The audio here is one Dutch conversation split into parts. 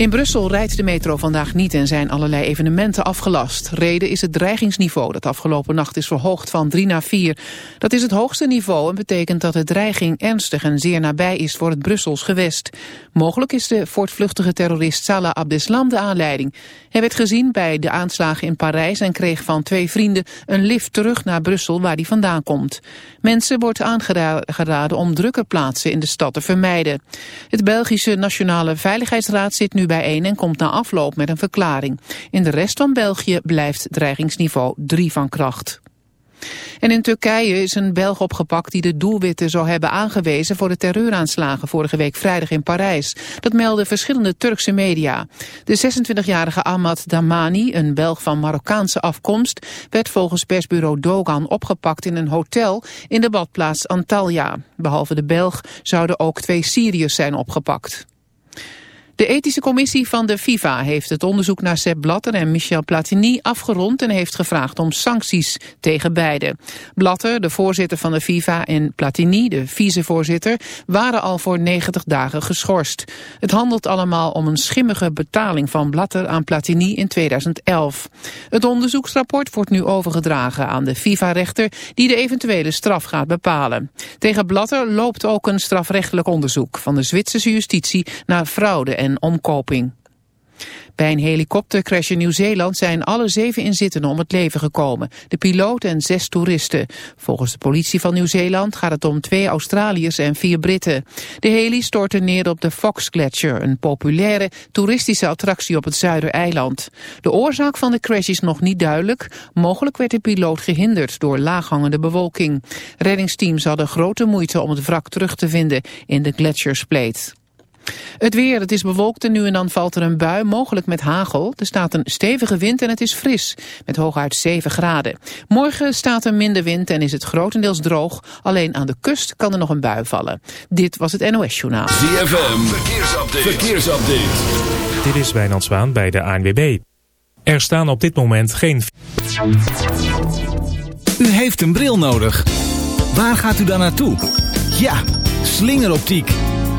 In Brussel rijdt de metro vandaag niet en zijn allerlei evenementen afgelast. Reden is het dreigingsniveau dat afgelopen nacht is verhoogd van 3 naar 4. Dat is het hoogste niveau en betekent dat de dreiging ernstig en zeer nabij is voor het Brussels gewest. Mogelijk is de voortvluchtige terrorist Salah Abdeslam de aanleiding. Hij werd gezien bij de aanslagen in Parijs en kreeg van twee vrienden een lift terug naar Brussel waar hij vandaan komt. Mensen wordt aangeraden om drukke plaatsen in de stad te vermijden. Het Belgische Nationale Veiligheidsraad zit nu bijeen en komt na afloop met een verklaring. In de rest van België blijft dreigingsniveau 3 van kracht. En in Turkije is een Belg opgepakt die de doelwitten zou hebben aangewezen voor de terreuraanslagen vorige week vrijdag in Parijs. Dat melden verschillende Turkse media. De 26-jarige Ahmad Damani, een Belg van Marokkaanse afkomst, werd volgens persbureau Dogan opgepakt in een hotel in de badplaats Antalya. Behalve de Belg zouden ook twee Syriërs zijn opgepakt. De ethische commissie van de FIFA heeft het onderzoek naar Sepp Blatter en Michel Platini afgerond en heeft gevraagd om sancties tegen beide. Blatter, de voorzitter van de FIFA, en Platini, de vicevoorzitter, waren al voor 90 dagen geschorst. Het handelt allemaal om een schimmige betaling van Blatter aan Platini in 2011. Het onderzoeksrapport wordt nu overgedragen aan de FIFA-rechter die de eventuele straf gaat bepalen. Tegen Blatter loopt ook een strafrechtelijk onderzoek van de Zwitserse justitie naar fraude en omkoping. Bij een helikoptercrash in Nieuw-Zeeland zijn alle zeven inzittenden om het leven gekomen. De piloot en zes toeristen. Volgens de politie van Nieuw-Zeeland gaat het om twee Australiërs en vier Britten. De heli stortte neer op de Fox Gletscher, een populaire toeristische attractie op het Zuidereiland. De oorzaak van de crash is nog niet duidelijk. Mogelijk werd de piloot gehinderd door laaghangende bewolking. Reddingsteams hadden grote moeite om het wrak terug te vinden in de gletsjerspleet. Het weer, het is bewolkt en nu en dan valt er een bui, mogelijk met hagel. Er staat een stevige wind en het is fris, met hooguit 7 graden. Morgen staat er minder wind en is het grotendeels droog. Alleen aan de kust kan er nog een bui vallen. Dit was het NOS Journaal. ZFM, verkeersupdate. verkeersupdate. Dit is Wijnand Zwaan bij de ANWB. Er staan op dit moment geen... U heeft een bril nodig. Waar gaat u dan naartoe? Ja, slingeroptiek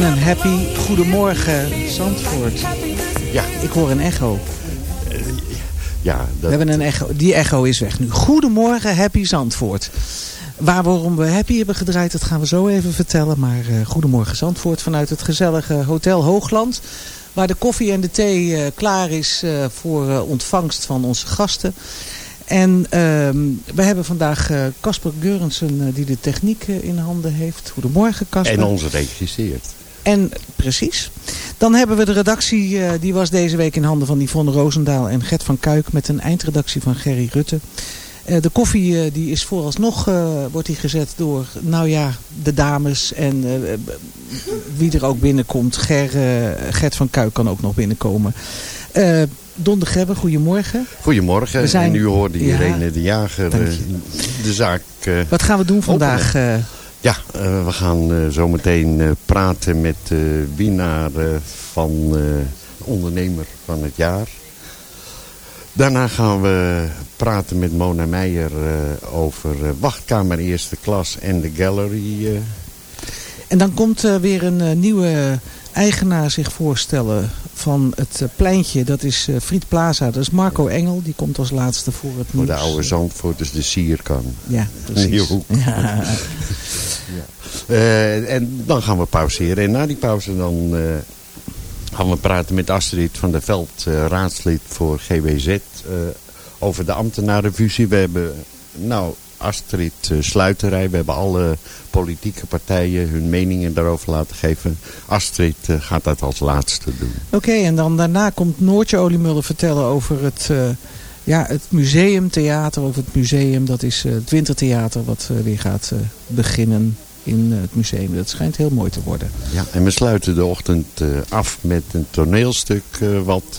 Happy Goedemorgen Zandvoort. Ja. Ik hoor een echo. Uh, ja, dat... We hebben een echo. Die echo is weg nu. Goedemorgen Happy Zandvoort. Waar waarom we Happy hebben gedraaid, dat gaan we zo even vertellen. Maar uh, Goedemorgen Zandvoort vanuit het gezellige Hotel Hoogland. Waar de koffie en de thee uh, klaar is voor ontvangst van onze gasten. En ehm, we hebben vandaag Casper Geurensen die de techniek in handen heeft. Goedemorgen Casper. En ons regisseert. En precies. Dan hebben we de redactie, uh, die was deze week in handen van Yvonne Roosendaal en Gert van Kuik met een eindredactie van Gerry Rutte. Uh, de koffie uh, die is vooralsnog wordt die gezet door, nou ja, de dames en wie er ook binnenkomt. Ger, Gert van Kuik kan ook nog binnenkomen. Don de Grebbe, goedemorgen. Goedemorgen. Zijn... En u hoorde Irene ja, de Jager de zaak Wat gaan we doen vandaag? Ja, uh, we gaan uh, zometeen uh, praten met de winnaar van ondernemer van het jaar. Daarna gaan we praten met Mona Meijer over wachtkamer eerste klas en de gallery. En dan komt weer een nieuwe eigenaar zich voorstellen van het eh, pleintje. Dat is uh, Friet Plaza. Dat is Marco Engel. Die komt als laatste voor het Voor de oude Zandvoort, dus de sierkan. Ja, precies. Ja. ja. Uh, en dan gaan we pauzeren. En na die pauze dan gaan we praten met Astrid van der Veld, raadslid voor GWZ, over de ambtenarenfusie. We hebben nou Astrid eh, Sluiterij. We hebben alle politieke partijen hun meningen daarover laten geven. Astrid eh, gaat dat als laatste doen. Oké, en dan daarna komt Noortje Oliemullen vertellen over het... Uh, ja, het museumtheater, over het museum, dat is het wintertheater wat weer gaat beginnen in het museum. Dat schijnt heel mooi te worden. Ja, en we sluiten de ochtend af met een toneelstuk wat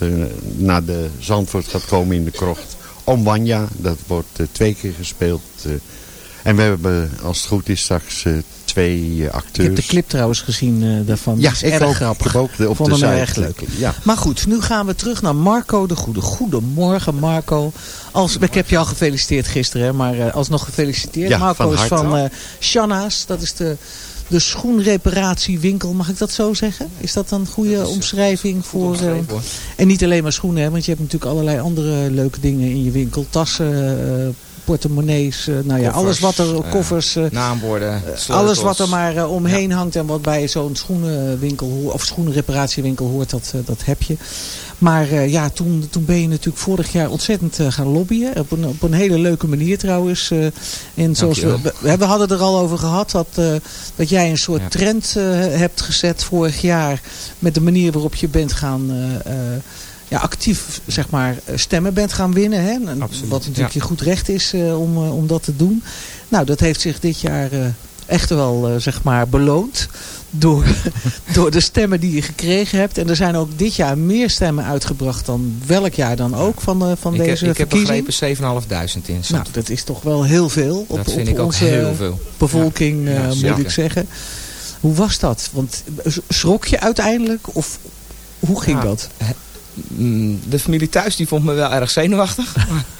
naar de Zandvoort gaat komen in de krocht. Omwanja. Dat wordt uh, twee keer gespeeld. Uh, en we hebben, als het goed is, straks uh, twee acteurs. Ik heb de clip trouwens gezien daarvan. Ja, is ik erg ook, grappig. Ook de, op Vond de hem erg leuk. Ja. Maar goed, nu gaan we terug naar Marco de Goede. Goedemorgen Marco. Als, ik heb je al gefeliciteerd gisteren, maar alsnog gefeliciteerd. Ja, Marco van is van Shanna's. Dat is de de schoenreparatiewinkel, mag ik dat zo zeggen? Is dat een goede omschrijving voor... en niet alleen maar schoenen, hè, want je hebt natuurlijk allerlei andere leuke dingen in je winkel. Tassen, portemonnees, uh, nou ja, alles wat er, koffers, uh, naamborden, alles wat er maar uh, omheen hangt en wat bij zo'n schoenenwinkel of schoenenreparatiewinkel hoort, dat, dat heb je. Maar ja, toen, toen ben je natuurlijk vorig jaar ontzettend gaan lobbyen. Op een, op een hele leuke manier trouwens. en zoals we, we, we, hadden er al over gehad dat, dat jij een soort ja. trend hebt gezet vorig jaar. Met de manier waarop je bent gaan ja, actief zeg maar, stemmen bent gaan winnen. Hè? wat natuurlijk je goed recht is uh, om, uh, om dat te doen. Nou, dat heeft zich dit jaar uh, echt wel zeg maar beloond. Door, door de stemmen die je gekregen hebt. En er zijn ook dit jaar meer stemmen uitgebracht dan welk jaar dan ook van, van ik deze heb, ik verkiezing. Ik heb 7.500 in. Nou, dat is toch wel heel veel. Op, dat vind op ik ook onze heel veel. bevolking moet ik zeggen. Hoe was dat? Want schrok je uiteindelijk? Of hoe ging dat? Mm, de familie thuis die vond me wel erg zenuwachtig.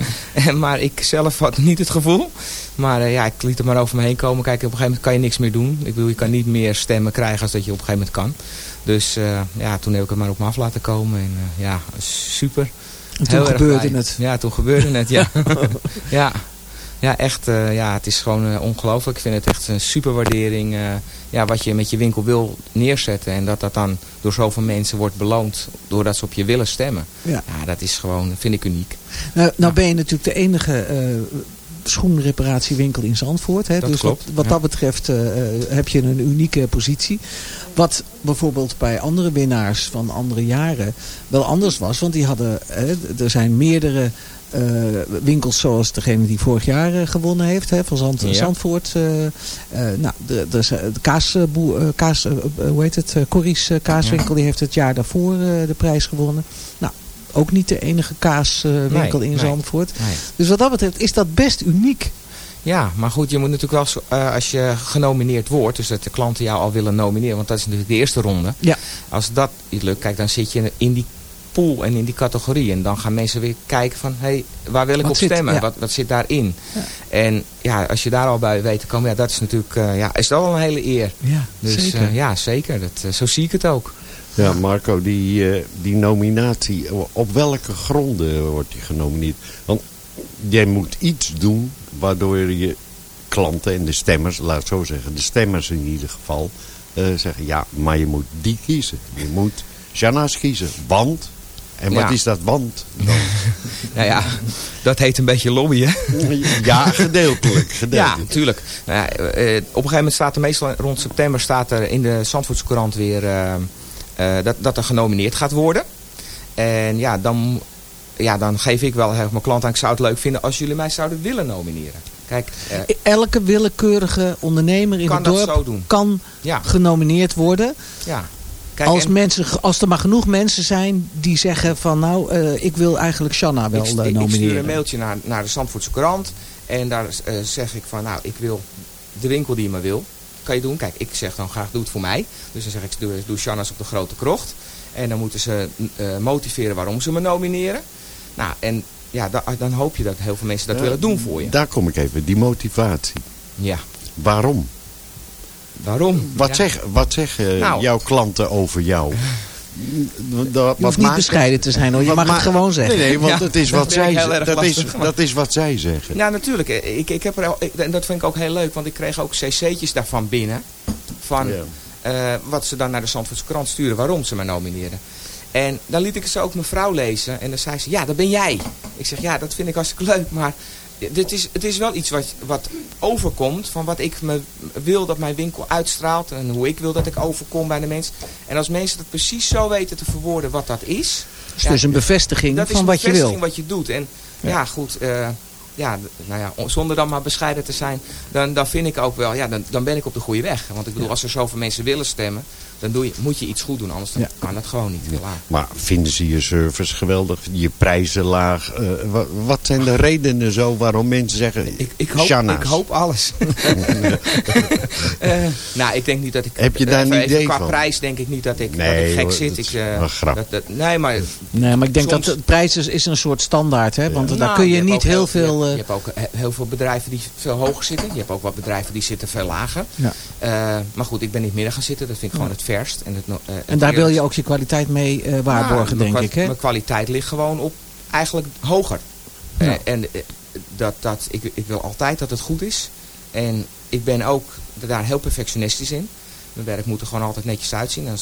maar ik zelf had niet het gevoel. Maar uh, ja, ik liet het maar over me heen komen. Kijk, op een gegeven moment kan je niks meer doen. Ik bedoel, je kan niet meer stemmen krijgen als dat je op een gegeven moment kan. Dus uh, ja, toen heb ik het maar op me af laten komen. En uh, ja, super. En toen Heel gebeurde het. Ja, toen gebeurde het, ja. ja. Ja, echt. Uh, ja, het is gewoon uh, ongelooflijk. Ik vind het echt een super waardering. Uh, ja, wat je met je winkel wil neerzetten. En dat dat dan door zoveel mensen wordt beloond. Doordat ze op je willen stemmen. Ja, ja dat is gewoon, vind ik uniek. Nou, nou ja. ben je natuurlijk de enige schoenreparatiewinkel in Zandvoort. Hè? Dat dus klopt, wat, wat dat betreft heb je een unieke positie. Wat bijvoorbeeld bij andere winnaars van andere jaren wel anders was. Want die hadden, er zijn meerdere winkels zoals degene die vorig jaar uh, gewonnen heeft. Hè, van Zand, ja. Zandvoort. Uh, nou, de, de, de kaas, kaas hoe heet het? Corries kaaswinkel die heeft het jaar daarvoor de prijs gewonnen. Nou, ook niet de enige kaaswinkel nee, in nee, Zandvoort. Nee. Dus wat dat betreft is dat best uniek. Ja, maar goed, je moet natuurlijk wel, uh, als je genomineerd wordt, dus dat de klanten jou al willen nomineren, want dat is natuurlijk de eerste ronde. Ja. Als dat niet lukt, kijk, dan zit je in die pool en in die categorie. En dan gaan mensen weer kijken van, hé, hey, waar wil ik wat op zit, stemmen? Ja. Wat, wat zit daarin? Ja. En ja, als je daar al bij weet te komen, ja, dat is natuurlijk, uh, ja, is dat wel een hele eer. Ja, dus, zeker. Uh, ja, zeker. Dat, uh, zo zie ik het ook. Ja, Marco, die, die nominatie, op welke gronden wordt die genomineerd? Want jij moet iets doen waardoor je klanten en de stemmers, laat ik zo zeggen, de stemmers in ieder geval, zeggen ja, maar je moet die kiezen. Je moet Jana's kiezen, want en wat ja. is dat want dan? nou ja, dat heet een beetje lobbyen. ja, gedeeltelijk. gedeeltelijk. Ja, natuurlijk. Nou ja, uh, op een gegeven moment staat er meestal rond september staat er in de Zandvoortse Courant weer uh, uh, dat, dat er genomineerd gaat worden. En ja, dan, ja, dan geef ik wel mijn klant aan, ik zou het leuk vinden als jullie mij zouden willen nomineren. Kijk, Elke willekeurige ondernemer in het dorp kan ja. genomineerd worden. Ja. Kijk, als, mensen, als er maar genoeg mensen zijn die zeggen van nou, uh, ik wil eigenlijk Shanna wel ik, uh, nomineren. Ik stuur een mailtje naar, naar de Zandvoortse krant en daar uh, zeg ik van nou, ik wil de winkel die je maar wil. Kan je doen. Kijk, ik zeg dan graag doe het voor mij. Dus dan zeg ik doe, doe Shanna's op de grote krocht. En dan moeten ze motiveren waarom ze me nomineren. Nou, en ja, da, dan hoop je dat heel veel mensen dat willen doen voor je. Daar kom ik even, die motivatie. Ja. Waarom? Waarom? Wat, ja. zeg, wat zeggen nou. jouw klanten over jou? Dat, je hoeft niet bescheiden te zijn hoor, je mag het gewoon zeggen. Nee, nee want ja, het is wat zij, dat, is, dat is wat zij zeggen. Ja, natuurlijk. Ik, ik heb er, ik, en dat vind ik ook heel leuk, want ik kreeg ook cc'tjes daarvan binnen. Van ja. uh, wat ze dan naar de Zandvoortse krant sturen, waarom ze mij nomineren. En dan liet ik ze ook mijn vrouw lezen. En dan zei ze, ja, dat ben jij. Ik zeg, ja, dat vind ik hartstikke leuk. Maar dit is, het is wel iets wat, wat overkomt van wat ik me wil dat mijn winkel uitstraalt. En hoe ik wil dat ik overkom bij de mensen. En als mensen dat precies zo weten te verwoorden wat dat is. Dus ja, dus een bevestiging dat van is een wat je wil. bevestiging wat je doet. En ja, ja goed... Uh, ja, nou ja, zonder dan maar bescheiden te zijn, dan, dan vind ik ook wel, ja, dan, dan ben ik op de goede weg. Want ik bedoel, als er zoveel mensen willen stemmen, dan doe je, moet je iets goed doen, anders dan kan dat gewoon niet. Maar vinden ze je service geweldig, je prijzen laag? Uh, wat, wat, zijn de redenen zo waarom mensen zeggen, ik, ik, hoop, ik hoop alles. uh, nou, ik denk niet dat ik... Heb je daar een idee qua van? prijs denk ik niet dat ik, dat ik gek zit. Ik, uh, dat, dat, nee, maar... Nee, maar ik denk dat de prijs is, is een soort standaard, hè? Want ja. daar nou, kun je, je niet heel, heel veel... Je, je, hebt ook heel veel bedrijven die veel hoger zitten. Je hebt ook wat bedrijven die zitten veel lager. Ja. maar goed, ik ben niet midden gaan zitten. Dat vind ik gewoon het verst. En, het, het en daar wil je ook je kwaliteit mee uh, waarborgen, nou, denk ik. Hè? Mijn kwaliteit ligt gewoon op eigenlijk hoger. Ja. Uh, en uh, dat, dat, ik, ik wil altijd dat het goed is. En ik ben ook daar heel perfectionistisch in. Mijn werk moet er gewoon altijd netjes uitzien. En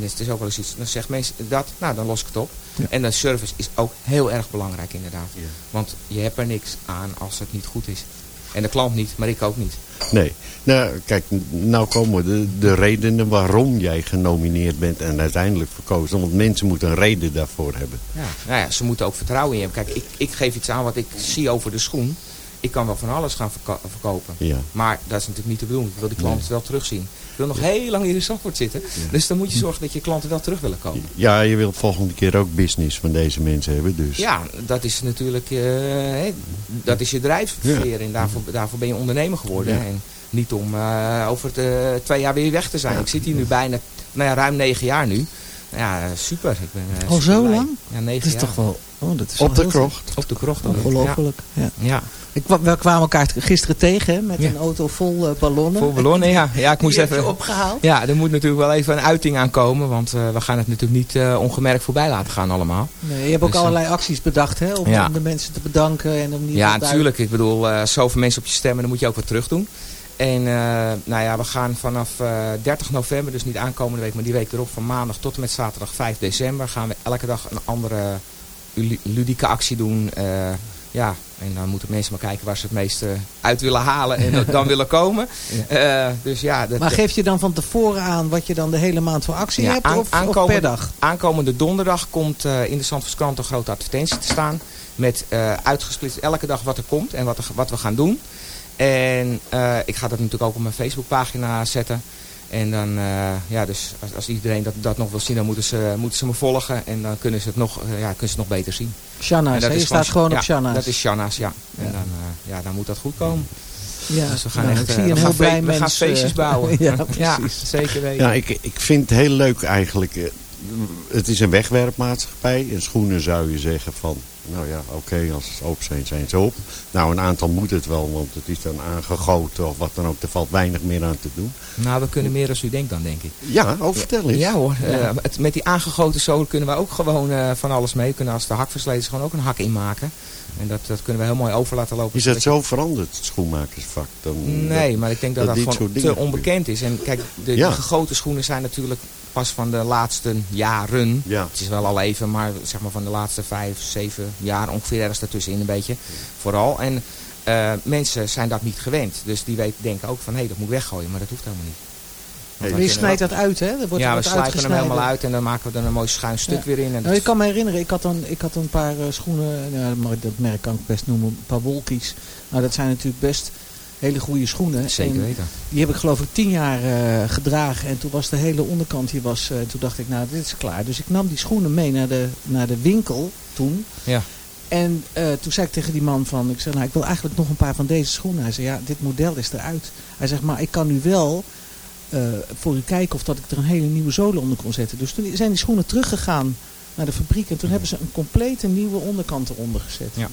het is ook wel eens iets, dan zegt mensen dat, nou dan los ik het op. Ja. En de service is ook heel erg belangrijk inderdaad. Ja. Want je hebt er niks aan als het niet goed is. En de klant niet, maar ik ook niet. Nee. Nou, kijk, nou komen de, de redenen waarom jij genomineerd bent en uiteindelijk verkozen. Want mensen moeten een reden daarvoor hebben. Ja, nou ja, ze moeten ook vertrouwen in je hebben. Kijk, ik, ik geef iets aan wat ik zie over de schoen. Ik kan wel van alles gaan verko verkopen. Ja. Maar dat is natuurlijk niet de bedoeling. Ik wil die klanten nee. wel terugzien. Ik wil nog heel lang in de Zandvoort zitten. Ja. Dus dan moet je zorgen dat je klanten wel terug willen komen. Ja, je wilt volgende keer ook business van deze mensen hebben. Dus. Ja, dat is natuurlijk uh, hey, dat is je drijfveer. Ja. En daarvoor, daarvoor ben je ondernemer geworden. Ja. En niet om uh, over de, twee jaar weer weg te zijn. Ik zit hier nu bijna nou ja, ruim negen jaar nu. Ja, super. Ik ben, uh, Al zo lang? Ja, negen dat is jaar. toch wel... Oh, dat is Op de krocht. Op de krocht. Ongelooflijk. Ja. ja. We kwamen elkaar gisteren tegen hè, met ja. een auto vol uh, ballonnen. Vol ballonnen, ja. ja ik moest even opgehaald. Ja, er moet natuurlijk wel even een uiting aankomen. Want uh, we gaan het natuurlijk niet uh, ongemerkt voorbij laten gaan allemaal. Nee, je hebt ook dus, allerlei acties bedacht hè, om, ja. om, de mensen te bedanken. En om die ja, natuurlijk. Ik bedoel, zoveel mensen op je stemmen, dan moet je ook wat terug doen. En nou ja, we gaan vanaf 30 november, dus niet aankomende week, maar die week erop, van maandag tot en met zaterdag 5 december, gaan we elke dag een andere ludieke actie doen. Ja, en dan moeten mensen maar kijken waar ze het meeste uit willen halen en dan willen komen. Ja. Uh, dus ja, dat, maar geef je dan van tevoren aan wat je dan de hele maand voor actie ja, hebt aan, of, aankomen, of per dag? Aankomende donderdag komt uh, in de Zandvoortskrant een grote advertentie te staan. Met uitgesplitst elke dag wat er komt en wat, er, wat we gaan doen. En ik ga dat natuurlijk ook op mijn Facebookpagina zetten. En dan, uh, ja, dus als, als, iedereen dat, dat nog wil zien, dan moeten ze, moeten ze me volgen. En dan kunnen ze het nog, uh, ja, kunnen ze het nog beter zien. Shana's, je staat gewoon ja, op Shana's. dat is Shana's, ja. En ja. Dan, uh, ja, dan moet dat goed komen. Ja, dus we gaan nou, echt, ik zie een heel blij we gaan feestjes bouwen. ja, precies. Ja, zeker weten. Ja, ik, ik vind het heel leuk eigenlijk. Het is een wegwerpmaatschappij. En schoenen zou je zeggen van... Nou ja, oké, okay, als ze op zijn, zijn ze op. Nou, een aantal moet het wel, want het is dan aangegoten of wat dan ook. Er valt weinig meer aan te doen. Nou, we kunnen meer als u denkt dan, denk ik. Ja, oh, vertel eens. Ja hoor, ja. Uh, het, met die aangegoten zolen kunnen we ook gewoon uh, van alles mee. We kunnen als de hak versleten gewoon ook een hak inmaken. En dat, dat kunnen we heel mooi over laten lopen. Is dat zo veranderd, het schoenmakersvak? Dan, nee, dat, maar ik denk dat dat, dat gewoon te onbekend is. En kijk, de, ja. de gegoten schoenen zijn natuurlijk pas van de laatste jaren. Ja. Het is wel al even, maar zeg maar van de laatste vijf, zeven jaar ongeveer ergens daartussenin een beetje. Vooral. En uh, mensen zijn dat niet gewend. Dus die weten, denken ook van hé, hey, dat moet weggooien. Maar dat hoeft helemaal niet. Hey. Je snijdt dat uit, hè? Wordt ja, we slijpen hem helemaal uit en dan maken we er een mooi schuin stuk ja. weer in. En nou, ik kan me herinneren, ik had een, ik had een paar uh, schoenen, nou, dat merk kan ik best noemen, een paar wolkies. Nou, dat zijn natuurlijk best hele goede schoenen. Zeker en weten. Die heb ik geloof ik tien jaar uh, gedragen. En toen was de hele onderkant hier was. Uh, toen dacht ik, nou dit is klaar. Dus ik nam die schoenen mee naar de, naar de winkel toen. Ja. En uh, toen zei ik tegen die man van, ik zei, nou ik wil eigenlijk nog een paar van deze schoenen. Hij zei, ja dit model is eruit. Hij zegt, maar ik kan nu wel voor u kijken of dat ik er een hele nieuwe zolen onder kon zetten. Dus toen zijn die schoenen teruggegaan naar de fabriek. En toen hebben ze een complete nieuwe onderkant eronder gezet. Ja.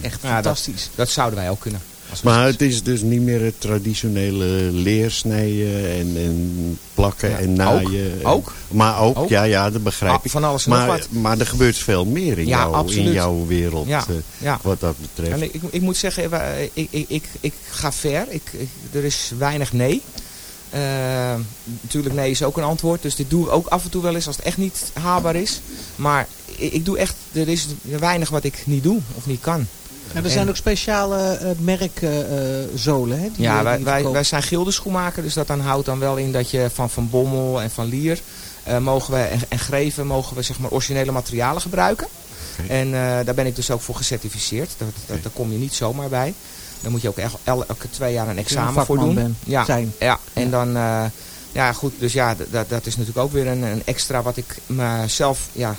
Echt ja, fantastisch. Dat, dat zouden wij ook kunnen. Maar het is dus niet meer het traditionele leersnijden en, en plakken ja, en naaien. Ook? ook? Maar ook, ook, ja, ja, dat begrijp ah, ik. Van alles en maar, nog wat. Maar er gebeurt veel meer in, ja, jou, in jouw wereld ja, uh, ja. wat dat betreft. En ik, ik moet zeggen, ik, ik, ik, ik ga ver. Ik, ik, er is weinig nee. Uh, natuurlijk nee is ook een antwoord. Dus dit doe ik ook af en toe wel eens als het echt niet haalbaar is. Maar ik, ik doe echt, er is weinig wat ik niet doe of niet kan. En er zijn en, ook speciale uh, merkzolen, uh, hè? Die, ja, wij, wij, wij zijn gildenschoenmaker, dus dat dan houdt dan wel in dat je van Van Bommel en van Lier uh, mogen we, en, en Greven mogen we zeg maar originele materialen gebruiken. Okay. En daar ben ik dus ook voor gecertificeerd. Dat, dat, okay. Daar kom je niet zomaar bij. Dan moet je ook echt elke twee jaar een examen voor doen. Ben, ja, zijn. ja, en ja. dan... Ja, goed, dus ja, dat, dat is natuurlijk ook weer een, een extra wat ik mezelf, ja,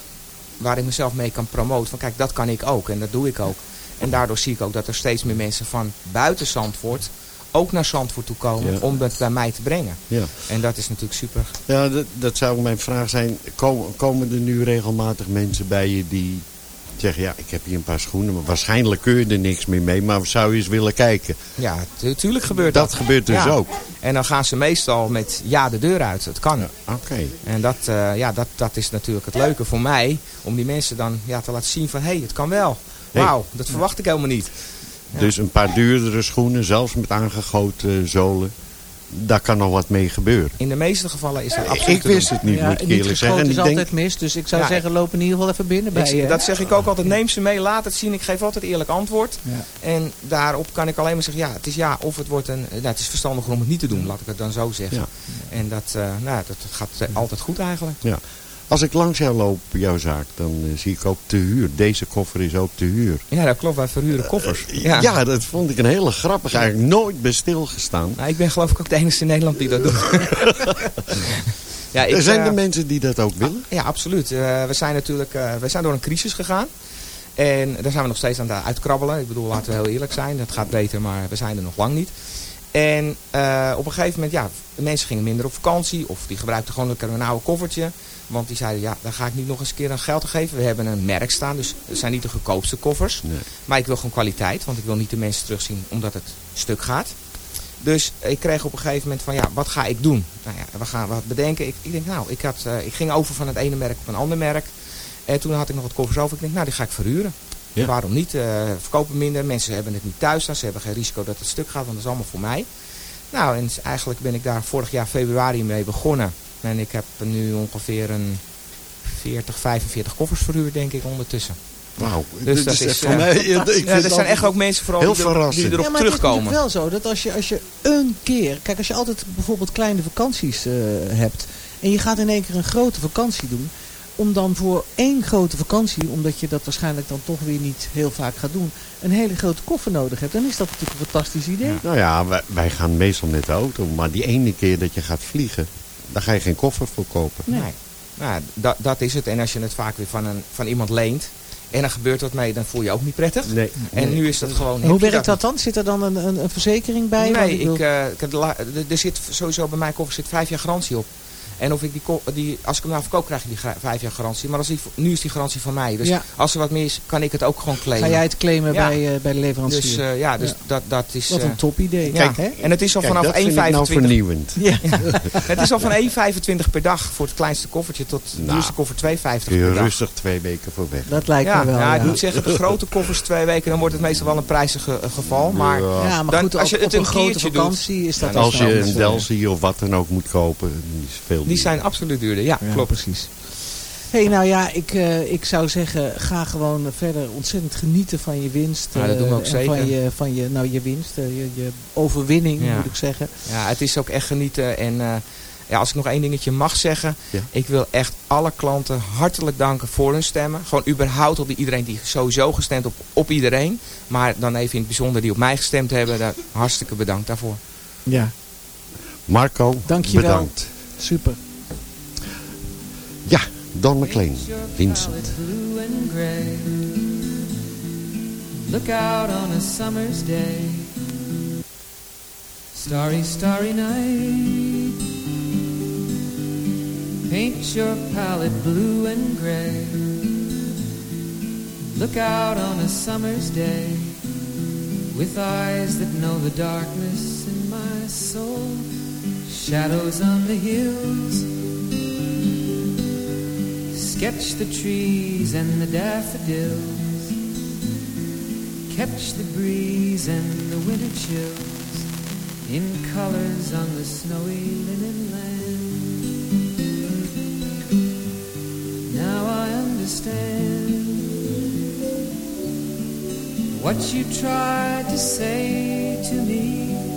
waar ik mezelf mee kan promoten. Van kijk, dat kan ik ook en dat doe ik ook. En daardoor zie ik ook dat er steeds meer mensen van buiten Zandvoort ook naar Zandvoort toe komen om het bij mij te brengen. Ja. En dat is natuurlijk super. Ja, dat, dat zou mijn vraag zijn. Komen, komen er nu regelmatig mensen bij je die zeggen... ja, ik heb hier een paar schoenen, maar waarschijnlijk kun je er niks meer mee... maar zou je eens willen kijken? Ja, natuurlijk gebeurt dat. Dat gebeurt dus ook. En dan gaan ze meestal met ja de deur uit. Het kan. Oké. En dat, uh, ja, dat, dat is natuurlijk het leuke voor mij... om die mensen dan ja, te laten zien van... hé, hey, het kan wel. Wauw, dat verwacht ik helemaal niet. Dus een paar duurdere schoenen, zelfs met aangegoten zolen. Daar kan nog wat mee gebeuren. In de meeste gevallen is dat absoluut Ik wist het niet, moet ik eerlijk zeggen. Het is altijd mis, dus ik zou zeggen, loop in ieder geval even binnen bij je. Dat zeg ik ook altijd, neem ze mee, laat het zien. Ik geef altijd eerlijk antwoord. En daarop kan ik alleen maar zeggen, ja, het is ja, of het wordt een... Nou, het is verstandiger om het niet te doen, laat ik het dan zo zeggen. En dat, uh, nou, dat gaat altijd goed eigenlijk. Ja. Als ik langs jou loop, jouw zaak, dan uh, zie ik ook te huur. Deze koffer is ook te huur. Ja, dat klopt. Wij verhuren koffers. Uh, ja. ja. dat vond ik een hele grappig. Eigenlijk nooit bij stilgestaan. Nou, ik ben geloof ik ook de enige in Nederland die dat doet. ja, ik, er zijn er mensen die dat ook willen? Ja, absoluut. we zijn natuurlijk we zijn door een crisis gegaan. En daar zijn we nog steeds aan het uitkrabbelen. Ik bedoel, laten we heel eerlijk zijn. Het gaat beter, maar we zijn er nog lang niet. En op een gegeven moment, ja, mensen gingen minder op vakantie. Of die gebruikten gewoon een oude koffertje. Want die zeiden, ja, daar ga ik niet nog eens een keer aan geld te geven. We hebben een merk staan, dus het zijn niet de goedkoopste koffers. Nee. Maar ik wil gewoon kwaliteit, want ik wil niet de mensen terugzien omdat het stuk gaat. Dus ik kreeg op een gegeven moment van, ja, wat ga ik doen? Nou ja, we gaan wat bedenken. Ik, ik denk, nou, ik, had, uh, ik ging over van het ene merk op een ander merk. En toen had ik nog wat koffers over. Ik denk, nou, die ga ik verhuren. Ja. Waarom niet? Uh, verkopen minder. Mensen hebben het niet thuis staan. Ze hebben geen risico dat het stuk gaat, want dat is allemaal voor mij. Nou, en eigenlijk ben ik daar vorig jaar februari mee begonnen. En ik heb nu ongeveer een 40, 45 koffers verhuurd, denk ik, ondertussen. Wauw, dus dat is, voor mij. Ik er zijn echt ook mensen vooral heel die, die erop ja, maar terugkomen. Het is wel zo dat als je, als je een keer, kijk, als je altijd bijvoorbeeld kleine vakanties uh, hebt en je gaat in één keer een grote vakantie doen, om dan voor één grote vakantie, omdat je dat waarschijnlijk dan toch weer niet heel vaak gaat doen, een hele grote koffer nodig hebt, dan is dat natuurlijk een fantastisch idee. Ja. Nou ja, wij, wij, gaan meestal met de auto, maar die ene keer dat je gaat vliegen, daar ga je geen koffer voor kopen. Nee. Nou, dat, dat is het. En als je het vaak weer van, een, van iemand leent, en er gebeurt wat mee, dan voel je ook niet prettig. Nee. En nu is dat gewoon... Hoe werkt dat dan? Zit er dan een, een, een verzekering bij? Nee, ik, uh, ik er zit sowieso bij mijn koffer zit vijf jaar garantie op. En of ik die, die, als ik hem nou verkoop, krijg je die vijf jaar garantie. Maar als die, nu is die garantie van mij. Dus als er wat meer is, kan ik het ook gewoon claimen. Ga jij het claimen bij, uh, bij de leverancier? Dus uh, ja, dus Dat, dat is... Wat een uh, top idee. Kijk, hè? En het is al Kijk, vanaf 1,25... nou vernieuwend. Ja. het is al van 1,25 per dag voor het kleinste koffertje tot de nou, duurste koffer 2,50 per dag. rustig twee weken voor weg. Dat lijkt ja, me wel. Ja, ik moet zeggen, de grote koffers twee weken, dan wordt het meestal wel een prijzig geval. Maar, ja, maar dan, goed, als je het een, een grote vakantie doet, is dat Als je een Delsi of wat dan ook moet kopen, die is veel Die zijn absoluut duurder, ja, ja klopt. precies. hey, nou ja, ik, uh, ik zou zeggen, ga gewoon verder ontzettend genieten van je winst. Ja, dat doen we ook uh, zeker. Van je, van je, nou, je winst, uh, je, je, overwinning ja. moet ik zeggen. Ja, het is ook echt genieten. En ja, als ik nog één dingetje mag zeggen. Ja. Ik wil echt alle klanten hartelijk danken voor hun stemmen. Gewoon überhaupt op iedereen die sowieso gestemd op, op iedereen. Maar dan even in het bijzonder die op mij gestemd hebben. Daar, hartstikke bedankt daarvoor. Ja. Marco, Dankjewel. bedankt. Super. Ja, Don McLean, Vincent. Look out on a summer's day. Starry, starry night. Paint your palette blue and gray. Look out on a summer's day. With eyes that know the darkness in my soul Shadows on the hills Sketch the trees and the daffodils. Catch the breeze and the winter chills in colors on the snowy linen land. Now I understand what you tried to say to me,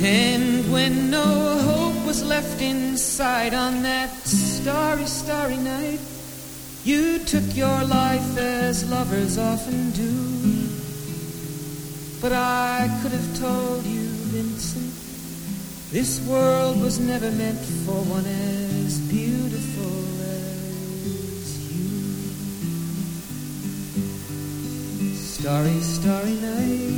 And when no hope was left inside on that starry, starry night, you took your life as lovers often do. But I could have told you, Vincent, this world was never meant for one as beautiful as you. Starry, starry night.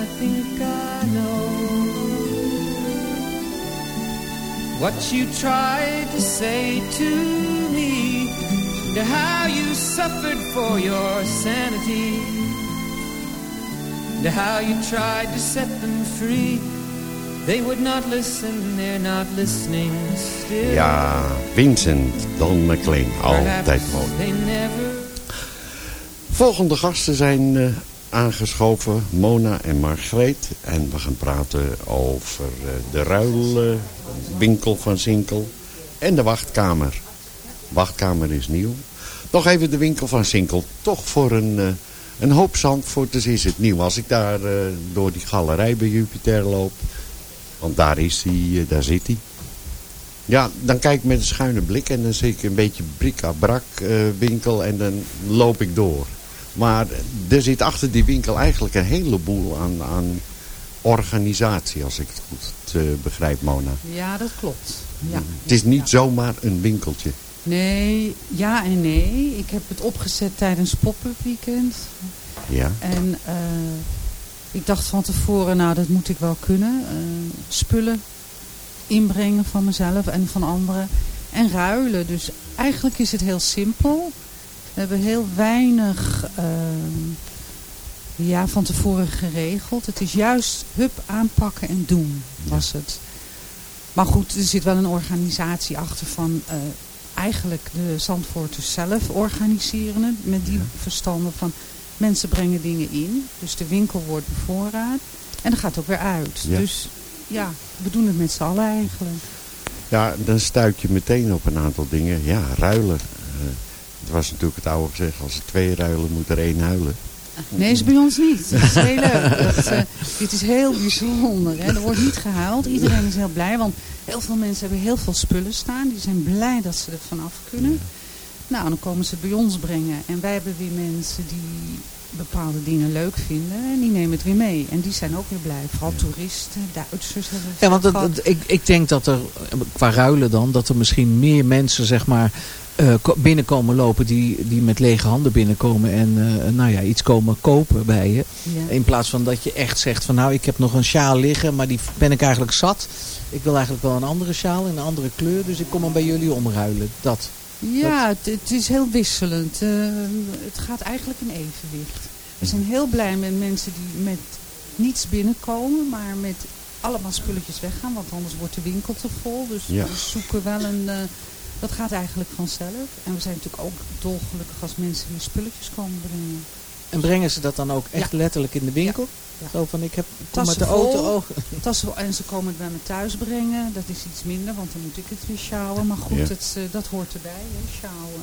I think I know what you tried to say to me, and how you suffered for your sanity, and how you tried to set them free. They would not listen, they're not listening still. Ja, Vincent Don McLean, altijd mooi. They never Volgende gasten zijn eh, aangeschoven, Mona en Margreet. En we gaan praten over eh, de ruilwinkel van Sinkel en de wachtkamer. Wachtkamer is nieuw. Nog even de winkel van Sinkel. Toch voor een, eh, een hoop Zandvoorters is het nieuw. Als ik daar eh, door die galerij bij Jupiter loop. Want daar is eh, daar zit hij. Ja, dan kijk ik met een schuine blik en dan zie ik een beetje bric-à-brac eh, winkel en dan loop ik door. Maar er zit achter die winkel eigenlijk een heleboel aan, aan organisatie, als ik het goed eh, begrijp, Mona. Ja, dat klopt. Ja. Het is niet zomaar een winkeltje. Nee, ja en nee. Ik heb het opgezet tijdens pop-up weekend. Ja. En eh, ik dacht van tevoren, nou dat moet ik wel kunnen. Eh, spullen inbrengen van mezelf en van anderen. En ruilen. Dus eigenlijk is het heel simpel. We hebben heel weinig eh, ja, van tevoren geregeld. Het is juist hup aanpakken en doen was het. Maar goed, er zit wel een organisatie achter van... eh, eigenlijk de Zandvoorters zelf organiseren het. Met die verstanden van mensen brengen dingen in. Dus de winkel wordt bevoorraad. En dat gaat ook weer uit. Ja. Dus ja, we doen het met z'n allen eigenlijk. Ja, dan stuit je meteen op een aantal dingen. Ja, ruilen. Eh, het was natuurlijk het oude gezegd, als er twee ruilen moet er één huilen. Nee, is bij ons niet. Dat is heel leuk. Dat, eh, dit is heel bijzonder. Hè. Er wordt niet gehuild. Iedereen is heel blij. Want heel veel mensen hebben heel veel spullen staan. Die zijn blij dat ze er vanaf kunnen. Nou, dan komen ze het bij ons brengen. En wij hebben weer mensen die bepaalde dingen leuk vinden. En die nemen het weer mee. En die zijn ook weer blij. Vooral toeristen, Duitsers hebben Ja, want het- het- ik, ik denk dat er, qua ruilen dan, dat er misschien meer mensen zeg maar eh, ko- binnenkomen lopen die, die met lege handen binnenkomen en eh, nou ja, iets komen kopen bij je. Ja. In plaats van dat je echt zegt van nou ik heb nog een sjaal liggen, maar die ben ik eigenlijk zat. Ik wil eigenlijk wel een andere sjaal in een andere kleur, dus ik kom hem bij jullie omruilen. Dat. Ja, het, het is heel wisselend. Eh, het gaat eigenlijk in evenwicht. We zijn heel blij met mensen die met niets binnenkomen, maar met allemaal spulletjes weggaan, want anders wordt de winkel te vol. Dus Ja. we zoeken wel een... dat gaat eigenlijk vanzelf. En we zijn natuurlijk ook dolgelukkig als mensen weer spulletjes komen brengen. En brengen ze dat dan ook echt letterlijk in de winkel? Ja. Zo van, ik heb Tassen met de auto. vol. Tassen vol. En ze komen het bij me thuis brengen. Dat is iets minder, want dan moet ik het weer sjouwen. Maar goed, Ja. het, eh, dat hoort erbij, hè, sjouwen.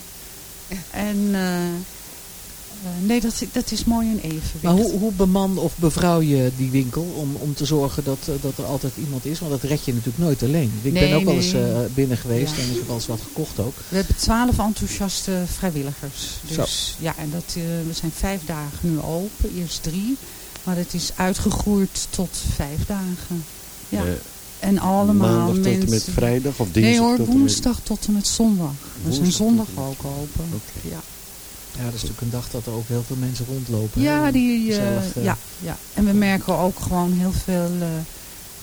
En eh, nee, dat, dat is mooi en evenwicht. Maar hoe, hoe beman of bevrouw je die winkel om, om te zorgen dat, eh, dat er altijd iemand is? Want dat red je natuurlijk nooit alleen. Ik Nee, ben ook wel eens eh, binnen geweest Ja. en ik heb wel eens wat gekocht ook. We hebben twaalf enthousiaste vrijwilligers. Zo. Dus ja, en dat, eh, we zijn vijf dagen nu open. Eerst drie. Maar het is uitgegroeid tot vijf dagen. Ja. Eh, en allemaal maandag tot en mensen... met vrijdag of dinsdag Nee hoor, tot woensdag tot en met zondag. We zijn zondag tot ook open. Ja. Ja, dat is natuurlijk een dag dat er ook heel veel mensen rondlopen. Ja, die, eh, Gezellig, eh. ja, ja, en we merken ook gewoon heel veel eh,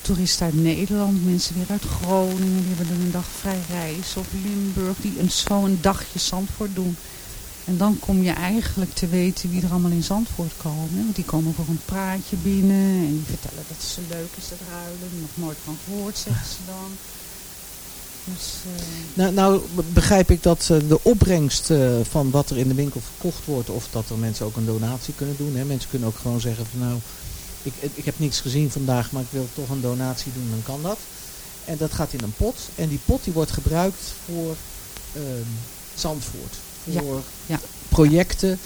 toeristen uit Nederland. Mensen weer uit Groningen, die hebben een dag vrij reis. Of Limburg, die een, zo een dagje Zandvoort doen. En dan kom je eigenlijk te weten wie er allemaal in Zandvoort komen. hè. Want die komen voor een praatje binnen. En die vertellen dat zo leuk is, dat ruilen. Nog nooit van gehoord, zeggen ze dan. Dus, eh, Nou, nou begrijp ik dat eh, de opbrengst eh, van wat er in de winkel verkocht wordt, of dat er mensen ook een donatie kunnen doen. Hè? Mensen kunnen ook gewoon zeggen van nou, ik, ik heb niks gezien vandaag, maar ik wil toch een donatie doen, dan kan dat. En dat gaat in een pot. En die pot die wordt gebruikt voor ehm, Zandvoort. Voor ja. projecten.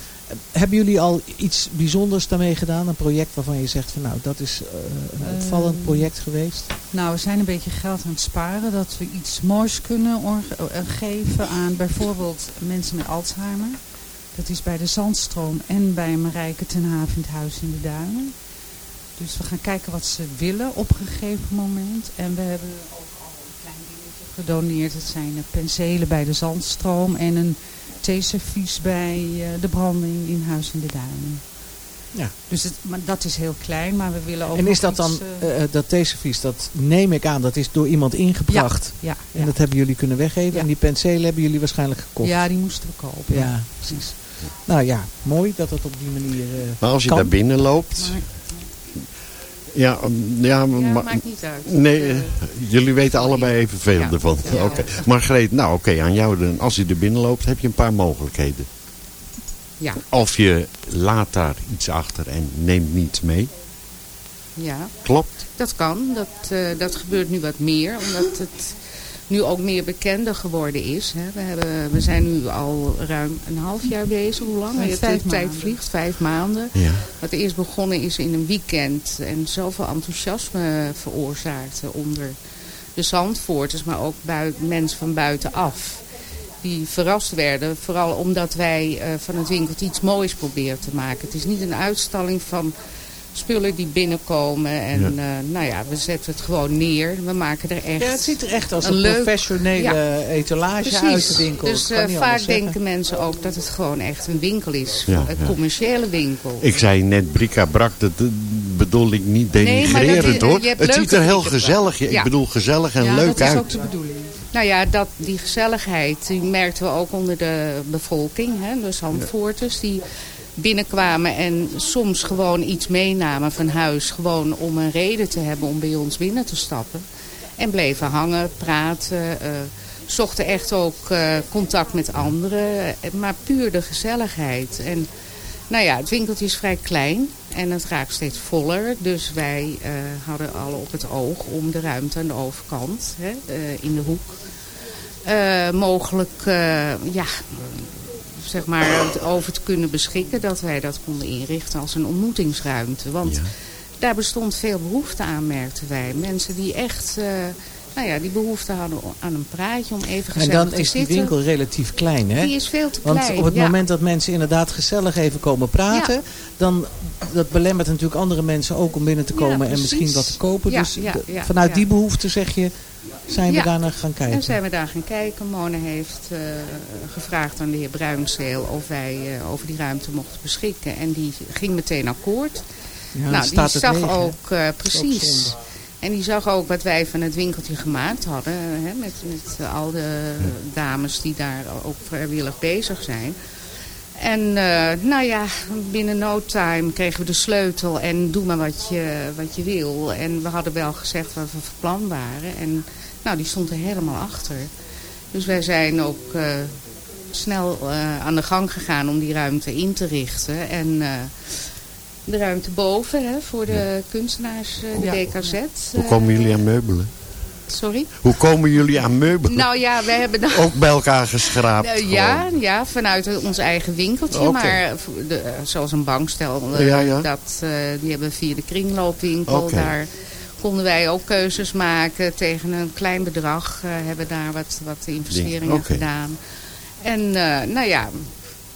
Hebben jullie al iets bijzonders daarmee gedaan? Een project waarvan je zegt van nou, dat is eh, een opvallend Ehm, project geweest. Nou, we zijn een beetje geld aan het sparen. Dat we iets moois kunnen eh, geven aan bijvoorbeeld mensen met Alzheimer. Dat is bij de Zandstroom en bij Marijke ten Haven in het Huis in de Duinen. Dus we gaan kijken wat ze willen op een gegeven moment. En we hebben ook al een klein dingetje gedoneerd. Het zijn eh, penselen bij de Zandstroom en een theeservies bij eh, de branding in Huis in de Duinen. Ja. Dus het, maar dat is heel klein, maar we willen ook En is dat dan, iets, eh, eh, eh, dat theeservies, dat neem ik aan, dat is door iemand ingebracht. ja, En ja. dat hebben jullie kunnen weggeven. Ja. En die penselen hebben jullie waarschijnlijk gekocht. Ja, die moesten we kopen. Ja, precies. Nou ja, mooi dat het op die manier eh, Maar als je kan. daar binnen loopt... Maar- Ja, ja, maakt niet uit. Nee, eh, jullie weten allebei evenveel Ja. ervan. Ja. Oké. Margreet, nou oké, aan jou dan. Als je er binnen loopt, heb je een paar mogelijkheden. Ja. Of je laat daar iets achter en neemt niets mee. Ja, Klopt? dat kan. Dat, eh, dat gebeurt nu wat meer, omdat het nu ook meer bekender geworden is. Hè. We, hebben, we zijn nu al ruim een half jaar bezig. Hoe lang? De tijd maanden. vliegt, vijf maanden. Ja. Wat eerst begonnen is in een weekend en zoveel enthousiasme veroorzaakte onder de Zandvoorters, maar ook mensen van buitenaf. Die verrast werden, vooral omdat wij eh, van het winkeltje iets moois proberen te maken. Het is niet een uitstalling van spullen die binnenkomen. En Ja. eh, nou ja, we zetten het gewoon neer. We maken er echt Ja, het ziet er echt als een een, leuk- professionele Ja. etalage Precies. uit de winkel. Dus eh, vaak denken mensen ook dat het gewoon echt een winkel is. Ja, een ja. commerciële winkel. Ik zei net Brika Brak, dat bedoel ik niet Nee, denigrerend is- hoor. Het ziet er heel gezellig, ik bedoel gezellig en Ja, leuk dat is uit. ook de bedoeling. Nou ja, dat, die gezelligheid die merkten we ook onder de bevolking. Hè, de Zandvoorters die binnenkwamen en soms gewoon iets meenamen van huis. Gewoon om een reden te hebben om bij ons binnen te stappen. En bleven hangen, praten. eh, zochten echt ook eh, contact met anderen. Maar puur de gezelligheid. En nou ja, het winkeltje is vrij klein en het raakt steeds voller. Dus wij eh, hadden al op het oog om de ruimte aan de overkant, hè, in de hoek, mogelijk ja, zeg maar, over te kunnen beschikken. Dat wij dat konden inrichten als een ontmoetingsruimte. Want daar bestond veel behoefte aan, merkten wij. Mensen die echt... eh, nou ja, die behoefte hadden aan een praatje om even En gezellig dan te is die zitten. winkel relatief klein, hè? Die is veel te Want klein, op het ja. moment dat mensen inderdaad gezellig even komen praten... Ja. dan dat belemmert natuurlijk andere mensen ook om binnen te komen... en misschien wat te kopen. Dus vanuit die behoefte, zeg je, zijn we daar naar gaan kijken. En zijn we daar gaan kijken. Mona heeft eh, gevraagd aan de heer Bruinzeel of wij eh, over die ruimte mochten beschikken. En die ging meteen akkoord. Dan nou, die staat zag leeg, ook, eh, precies. En die zag ook wat wij van het winkeltje gemaakt hadden. Hè, met, met al de dames die daar ook vrijwillig bezig zijn. En uh, nou ja, binnen no time kregen we de sleutel en doe maar wat je, wat je wil. En we hadden wel gezegd wat we van plan waren. En nou, die stond er helemaal achter. Dus wij zijn ook uh, snel uh, aan de gang gegaan om die ruimte in te richten. En de ruimte boven hè, voor de kunstenaars, de ja. DKZ. Hoe komen jullie aan meubelen? Sorry? Hoe komen jullie aan meubelen? Nou ja, we hebben... Dan... Ook bij elkaar geschraapt? Uh, ja, ja, vanuit ons eigen winkeltje. Okay. Maar de, zoals een bankstel, uh, ja, ja. Dat, uh, die hebben via de kringloopwinkel. Okay. Daar konden wij ook keuzes maken tegen een klein bedrag. hebben daar wat, wat investeringen okay. gedaan. En nou ja,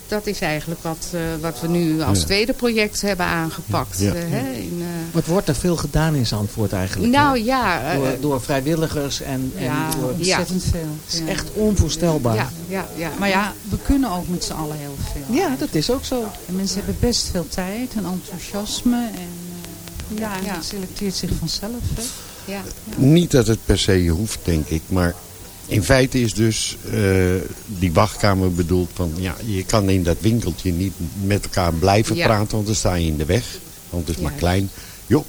dat is eigenlijk wat, uh, wat we nu als ja. tweede project hebben aangepakt. Ja. Uh, hè, in, uh... Wat wordt er veel gedaan in Zandvoort eigenlijk? Nou ja. Door, door, vrijwilligers en, ja, en door... ontzettend veel. Het is echt onvoorstelbaar. Ja, ja, ja. Maar ja, we kunnen ook met z'n allen heel veel. Ja, dat is ook zo. En mensen hebben best veel tijd en enthousiasme. En ja, het selecteert zich vanzelf. Hè? Ja. Niet dat het per se hoeft, denk ik. Maar in feite is dus uh, die wachtkamer bedoeld van... ja, je kan in dat winkeltje niet met elkaar blijven ja. praten... want dan sta je in de weg. Want het is ja. maar klein. Joh,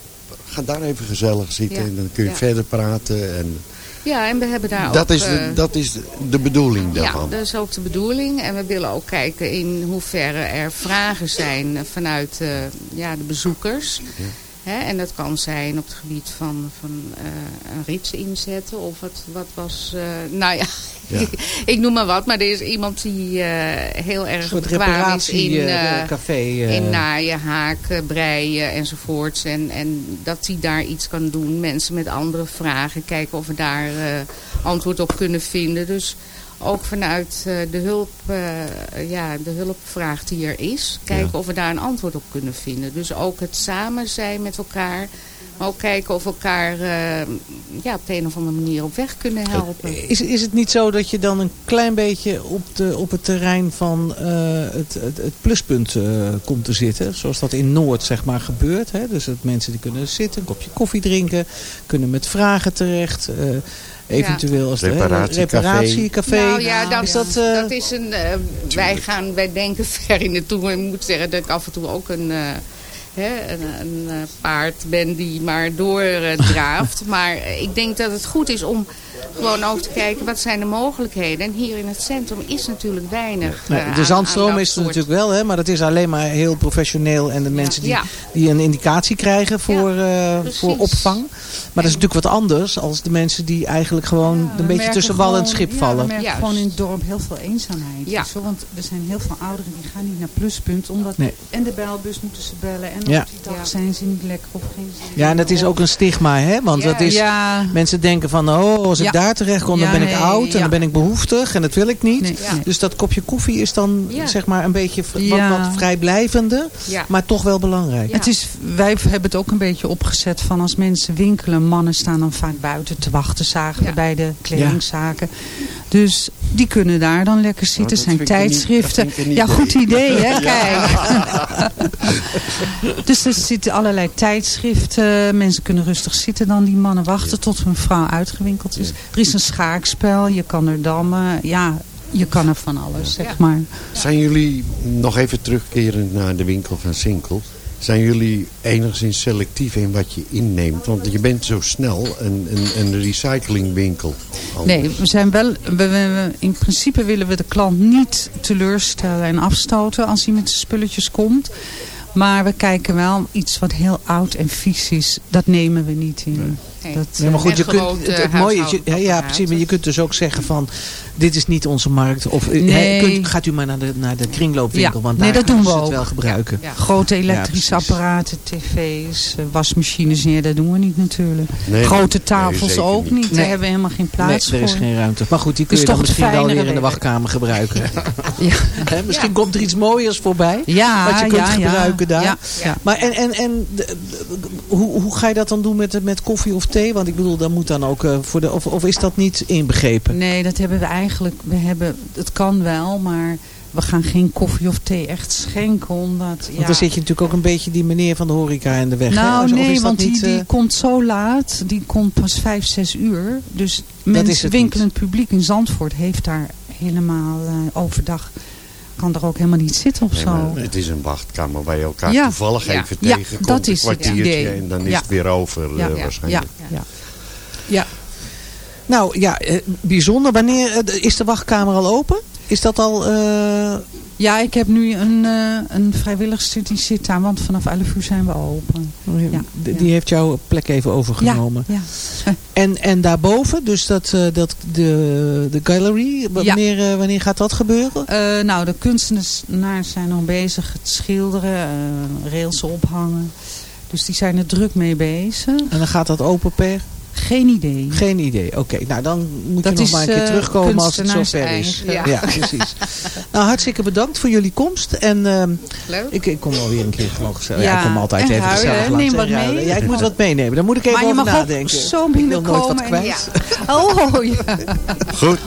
ga daar even gezellig zitten ja. en dan kun je verder praten. En ja, en we hebben daar dat ook... Is de, uh, dat is de bedoeling daarvan. Ja, dat is ook de bedoeling. En we willen ook kijken in hoeverre er vragen zijn vanuit uh, ja, de bezoekers... He, en dat kan zijn op het gebied van, van uh, een rits inzetten of wat, wat was... Uh, nou ja, ja. ik noem maar wat. Maar er is iemand die uh, heel erg bekwaam is in, café, in naaien, haken, breien enzovoorts. En, en dat hij daar iets kan doen. Mensen met andere vragen. Kijken of we daar antwoord op kunnen vinden. Dus ook vanuit uh, de, hulp, uh, ja, de hulpvraag die er is. Kijken ja. of we daar een antwoord op kunnen vinden. Dus ook het samen zijn met elkaar. Maar ook kijken of we elkaar uh, ja, op de een of andere manier op weg kunnen helpen. Is, is het niet zo dat je dan een klein beetje op, de, op het terrein van het, het, het, pluspunt komt te zitten? Zoals dat in Noord zeg maar gebeurt. Hè? Dus dat mensen die kunnen zitten, een kopje koffie drinken. Kunnen met vragen terecht Eventueel als reparatiecafé. reparatiecafé. Nou ja, dat, is, dat, uh, dat is een... Uh, wij gaan, wij denken ver in de toe. Ik moet zeggen dat ik af en toe ook een... Uh, Hè, een, een, paard ben die maar doordraaft. maar ik denk dat het goed is om gewoon ook te kijken wat zijn de mogelijkheden. En hier in het centrum is natuurlijk weinig. Nee, de zandstroom is er natuurlijk wel, hè, maar dat is alleen maar heel professioneel. En de mensen die, ja. die een indicatie krijgen voor, ja, uh, voor opvang. Maar dat is natuurlijk wat anders als de mensen die eigenlijk gewoon een beetje tussen wal en schip vallen. we merken gewoon in het dorp heel veel eenzaamheid. Ja. Zo, want er zijn heel veel ouderen die gaan niet naar pluspunt. Omdat nee. en de belbus moeten ze bellen. En op die dag zijn ze niet lekker of geen Ja, en dat is ook een stigma, hè? Want dat is, mensen denken van, oh, als ik daar terecht kom, dan ben ik oud en dan ben ik behoeftig. En dat wil ik niet. Nee. Dus dat kopje koffie is dan, zeg maar, een beetje wat, wat vrijblijvende. Maar toch wel belangrijk. Het is, wij hebben het ook een beetje opgezet van als mensen winkelen. Mannen staan dan vaak buiten te wachten, zagen we bij de kledingzaken. Dus die kunnen daar dan lekker zitten. Oh, zijn tijdschriften. Ja, goed idee, hè? Kijk. dus er zitten allerlei tijdschriften. Mensen kunnen rustig zitten dan. Die mannen wachten tot hun vrouw uitgewinkeld is. Er is een schaakspel. Je kan er dammen. Ja, je kan er van alles, zeg maar. Zijn jullie nog even terugkeren naar de winkel van Sinkel? Zijn jullie enigszins selectief in wat je inneemt? Want je bent zo snel een, een, een recyclingwinkel. Nee, we zijn wel, we, we, in principe willen we de klant niet teleurstellen en afstoten als hij met zijn spulletjes komt. Maar we kijken wel iets wat heel oud en vies is. Dat nemen we niet in. Nee. Nee, maar goed, je kunt, het, het mooie is, je, ja, ja, precies, maar je kunt dus ook zeggen van, dit is niet onze markt. Of nee. kunt, gaat u maar naar de, naar de kringloopwinkel, ja. want nee, daar dat doen we het ook. wel gebruiken. Ja. Grote elektrische apparaten, tv's, wasmachines, nee, dat doen we niet natuurlijk. Nee, Grote tafels ook niet, daar hebben we helemaal geen plaats nee, er is voor. geen ruimte. Maar goed, die kun je dan misschien wel weer in de wachtkamer gebruiken. He, misschien komt er iets mooiers voorbij, ja, wat je kunt gebruiken daar. Maar en, en, en hoe, hoe ga je dat dan doen met, met koffie of thee? Want ik bedoel, dat moet dan ook voor de... Of, of is dat niet inbegrepen? Nee, dat hebben we eigenlijk... We hebben, het kan wel, maar we gaan geen koffie of thee echt schenken. Omdat, want dan zit je natuurlijk ook een beetje die meneer van de horeca in de weg. Nou hè? nee, want die, die komt zo laat. Die komt pas vijf, zes uur. Dus mensen winkelend publiek in Zandvoort heeft daar helemaal uh, overdag kan er ook helemaal niet zitten of Nee, zo. het is een wachtkamer waar je elkaar Ja. toevallig Ja. even Ja, tegenkomt. dat is een het kwartiertje idee. en dan is Ja. het weer over Ja. eh, Ja. waarschijnlijk. Ja. Ja. Nou ja, eh, bijzonder. Wanneer eh, is de wachtkamer al open? Is dat al... eh, Ja, ik heb nu een, eh een vrijwilligster die zit daar, want vanaf 11 uur zijn we open. Ja. Die heeft jouw plek even overgenomen. Ja, En, en daarboven, dus dat, dat, de, de gallery, wanneer, wanneer gaat dat gebeuren? Nou, de kunstenaars zijn al bezig het schilderen, rails ophangen. Dus die zijn er druk mee bezig. En dan gaat dat open per? Geen idee. Geen idee, oké. Nou, dan moet Dat je nog maar een keer eh, terugkomen als het zover is. Ja, precies. Nou, hartstikke bedankt voor jullie komst. En ehm, Leuk. ik, ik kom wel weer een keer gewoon gezellig. Ja, Ja, ik kom altijd en even gezellig langs. Neem wat mee. Ja, ik moet wat meenemen. Daar moet ik even maar je over mag ook nadenken. zo Ik wil nooit wat binnenkomen. kwijt. Ja. Oh, ja. Goed,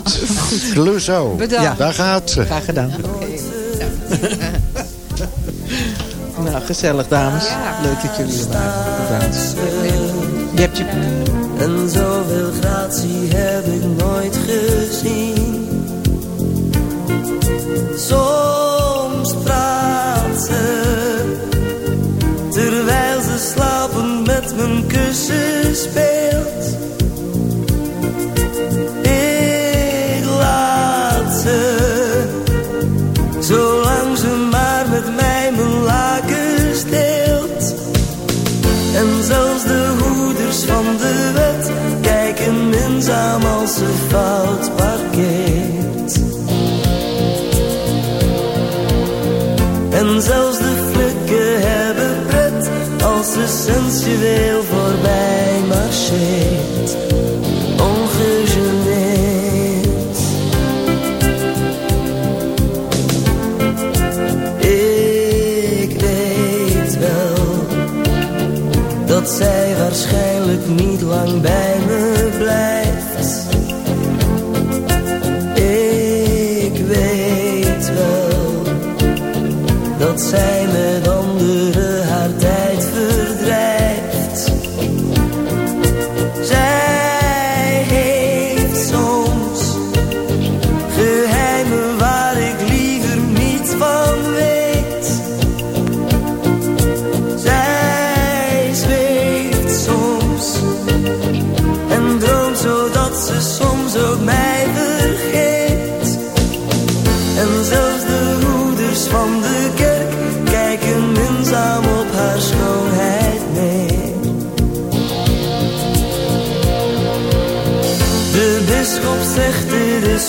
Clouseau. Bedankt. Ja, daar gaat ze. Graag gedaan. Nou, gezellig dames. Leuk dat jullie er waren. Bedankt. Je hebt je... En zoveel gratie heb ik nooit gezien. Soms praat ze, terwijl ze slapend met mijn kussen speelt. Ik laat ze, van de wet kijken minzaam als ze fout parkeert. En zelfs de flikken hebben pret als ze sensueel voorbij marcheert. Niet lang bij me blijft. Ik weet wel dat zij met anderen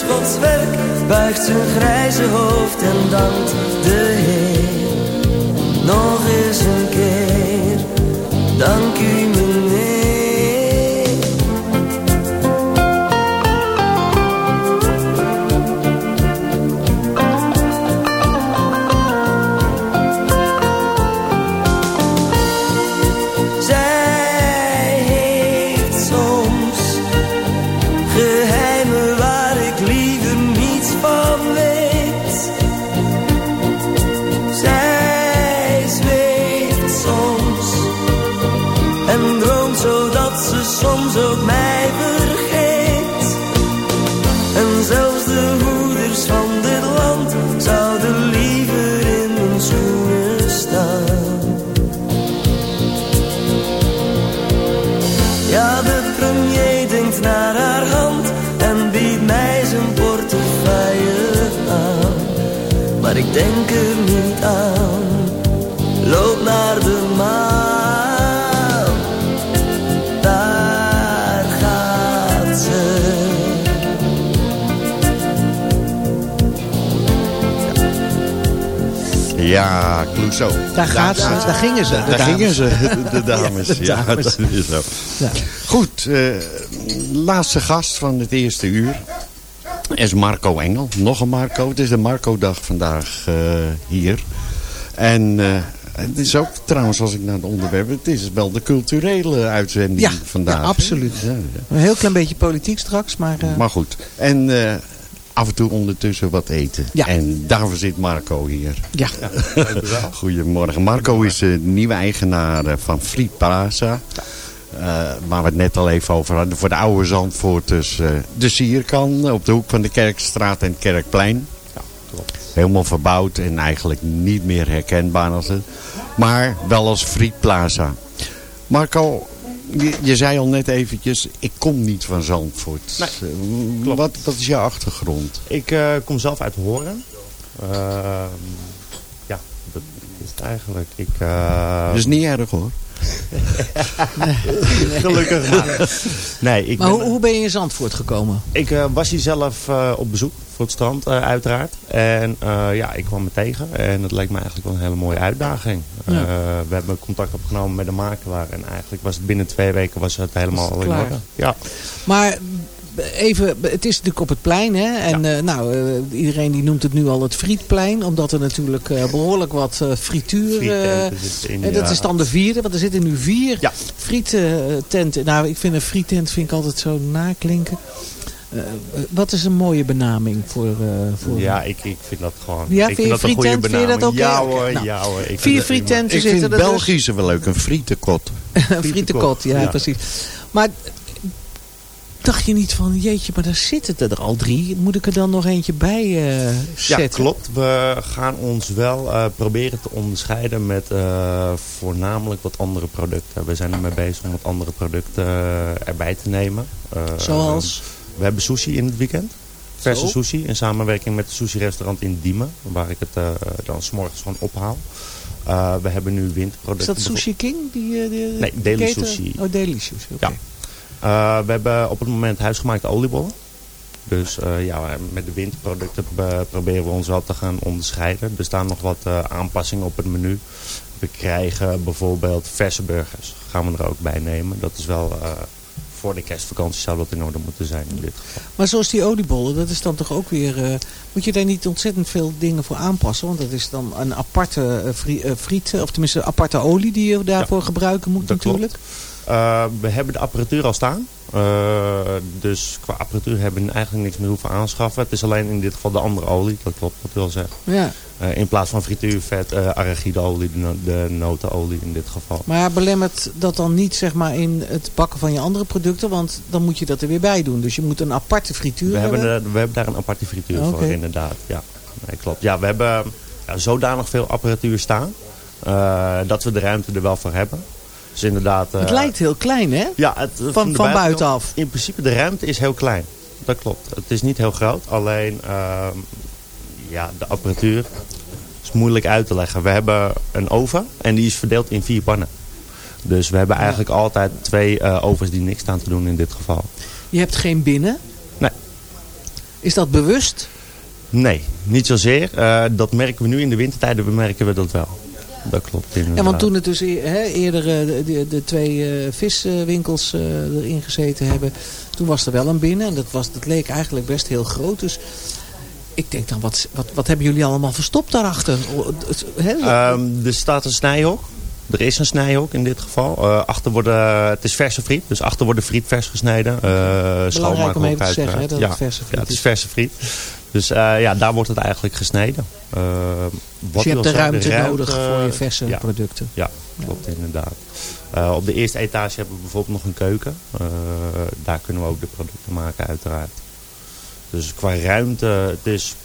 Gods werk, buigt zijn grijze hoofd en dankt de Heer. Nog eens een keer, dank denk er niet aan, loop naar de maan. Daar gaat ze. Ja, Clouseau. Daar gaat ze, daar gingen ze, Daar dames. gingen ze, de dames. Ja, dat is zo. Ja. Goed, eh, laatste gast van het eerste uur is Marco Engel. Nog een Marco. Het is de Marco-dag vandaag eh, hier. En eh, het is ook trouwens, als ik naar het onderwerp... Het is wel de culturele uitzending Ja, vandaag. ja, absoluut. Ja, ja. Een heel klein beetje politiek straks, maar... eh, Maar goed. En eh, af en toe ondertussen wat eten. Ja. En daarvoor zit Marco hier. Ja. Goedemorgen. Marco is de nieuwe eigenaar van Friet Plaza. Eh, waar we het net al even over hadden. Voor de oude Zandvoorters. eh de Sierkan op de hoek van de Kerkstraat en het Kerkplein. Helemaal verbouwd en eigenlijk niet meer herkenbaar als het. Maar wel als frietplaza. Marco, je, je, zei al net eventjes, ik kom niet van Zandvoort. Nee, wat, wat is jouw achtergrond? Ik uh, kom zelf uit Horen. Uh, ja, dat is het eigenlijk. Ik, uh... Dat is niet erg hoor. Gelukkig maar. Nee, ik maar ben, hoe, hoe, ben je in Zandvoort gekomen? Ik uh, was hier zelf uh, op bezoek voor het strand uh, uiteraard. En ja, ik kwam me tegen. En het leek me eigenlijk wel een hele mooie uitdaging. Ja. we hebben contact opgenomen met de makelaar. En eigenlijk was het binnen twee weken was het helemaal in orde. Ja. Maar even, het is natuurlijk op het plein. Hè? En ja. uh, nou, uh, iedereen die noemt het nu al het Frietplein. Omdat er natuurlijk uh, behoorlijk wat frituur... In, en dat is dan de vierde. Want er zitten nu vier ja. friettenten. Nou, ik vind een frietent vind ik altijd zo naklinken. wat is een mooie benaming voor... voor... Ja, ik, ik vind dat gewoon... Ja, ik vind je frietent? Vind je dat ook Ja hoor, nou, ja hoor. Ik vier frietenten zitten er Ik vind Belgische dus. wel leuk, een frietenkot. een frietenkot, ja, ja, precies. Maar dacht je niet van, jeetje, maar daar zitten er al drie. Moet ik er dan nog eentje bij uh, zetten? Ja, klopt. We gaan ons wel uh, proberen te onderscheiden met uh, voornamelijk wat andere producten. We zijn ermee bezig om wat andere producten erbij te nemen. Zoals? We hebben sushi in het weekend. Verse Zo? sushi in samenwerking met het sushi-restaurant in Diemen. Waar ik het dan s'morgens gewoon ophaal. we hebben nu winterproducten. Is dat Sushi King? Die, die, nee, Daily Sushi. Oh, Daily Sushi, oké. Okay. Ja. Uh, we hebben op het moment huisgemaakte oliebollen. Dus uh, ja, met de winterproducten proberen we ons wel te gaan onderscheiden. Er staan nog wat uh, aanpassingen op het menu. We krijgen bijvoorbeeld verse burgers. Gaan we er ook bij nemen. Dat is wel voor de kerstvakantie zou dat in orde moeten zijn in dit geval. Maar zoals die oliebollen, dat is dan toch ook weer... moet je daar niet ontzettend veel dingen voor aanpassen? Want dat is dan een aparte friet, of tenminste een aparte olie die je daarvoor ja, gebruiken moet natuurlijk. Klopt. Uh, we hebben de apparatuur al staan. Uh, dus qua apparatuur hebben we eigenlijk niks meer hoeven aanschaffen. Het is alleen in dit geval de andere olie, dat klopt wat u al zegt. Ja. Uh, in plaats van frituurvet, uh, arachideolie, de, de notenolie in dit geval. Maar belemmert dat dan niet zeg maar, in het bakken van je andere producten? Want dan moet je dat er weer bij doen. Dus je moet een aparte frituur we hebben. hebben we hebben daar een aparte frituur okay. voor, inderdaad. Ja, nee, klopt. Ja, we hebben ja, zodanig veel apparatuur staan. dat we de ruimte er wel voor hebben. Dus inderdaad, het lijkt heel klein, hè? Ja, het, van, van, van buitenaf. In principe, de ruimte is heel klein. Dat klopt. Het is niet heel groot. Alleen, uh, ja, de apparatuur is moeilijk uit te leggen. We hebben een oven en die is verdeeld in vier pannen. Dus we hebben eigenlijk ja. altijd twee uh, ovens die niks staan te doen in dit geval. Je hebt geen binnen? Nee. Is dat bewust? Nee, niet zozeer. Uh, dat merken we nu in de wintertijden, bemerken we dat wel dat klopt inderdaad. Ja, want toen het dus he, eerder de, de, de, twee uh, viswinkels uh, erin gezeten hebben, toen was er wel een binnen. En dat, was, dat leek eigenlijk best heel groot. Dus ik denk dan, wat, wat, wat hebben jullie allemaal verstopt daarachter? Um, er staat een snijhok. Er is een snijhok in dit geval. Uh, achter worden, het is verse friet, dus achter wordt de friet vers gesneden. Uh, Belangrijk om even te zeggen hè, dat ja, het verse friet ja, het is verse friet. Dus uh, ja, daar wordt het eigenlijk gesneden. Uh, wat dus je hebt de ruimte, ruimte, nodig voor je verse ja, producten. Ja, klopt inderdaad. Uh, op de eerste etage hebben we bijvoorbeeld nog een keuken. daar kunnen we ook de producten maken uiteraard. Dus qua ruimte, het is,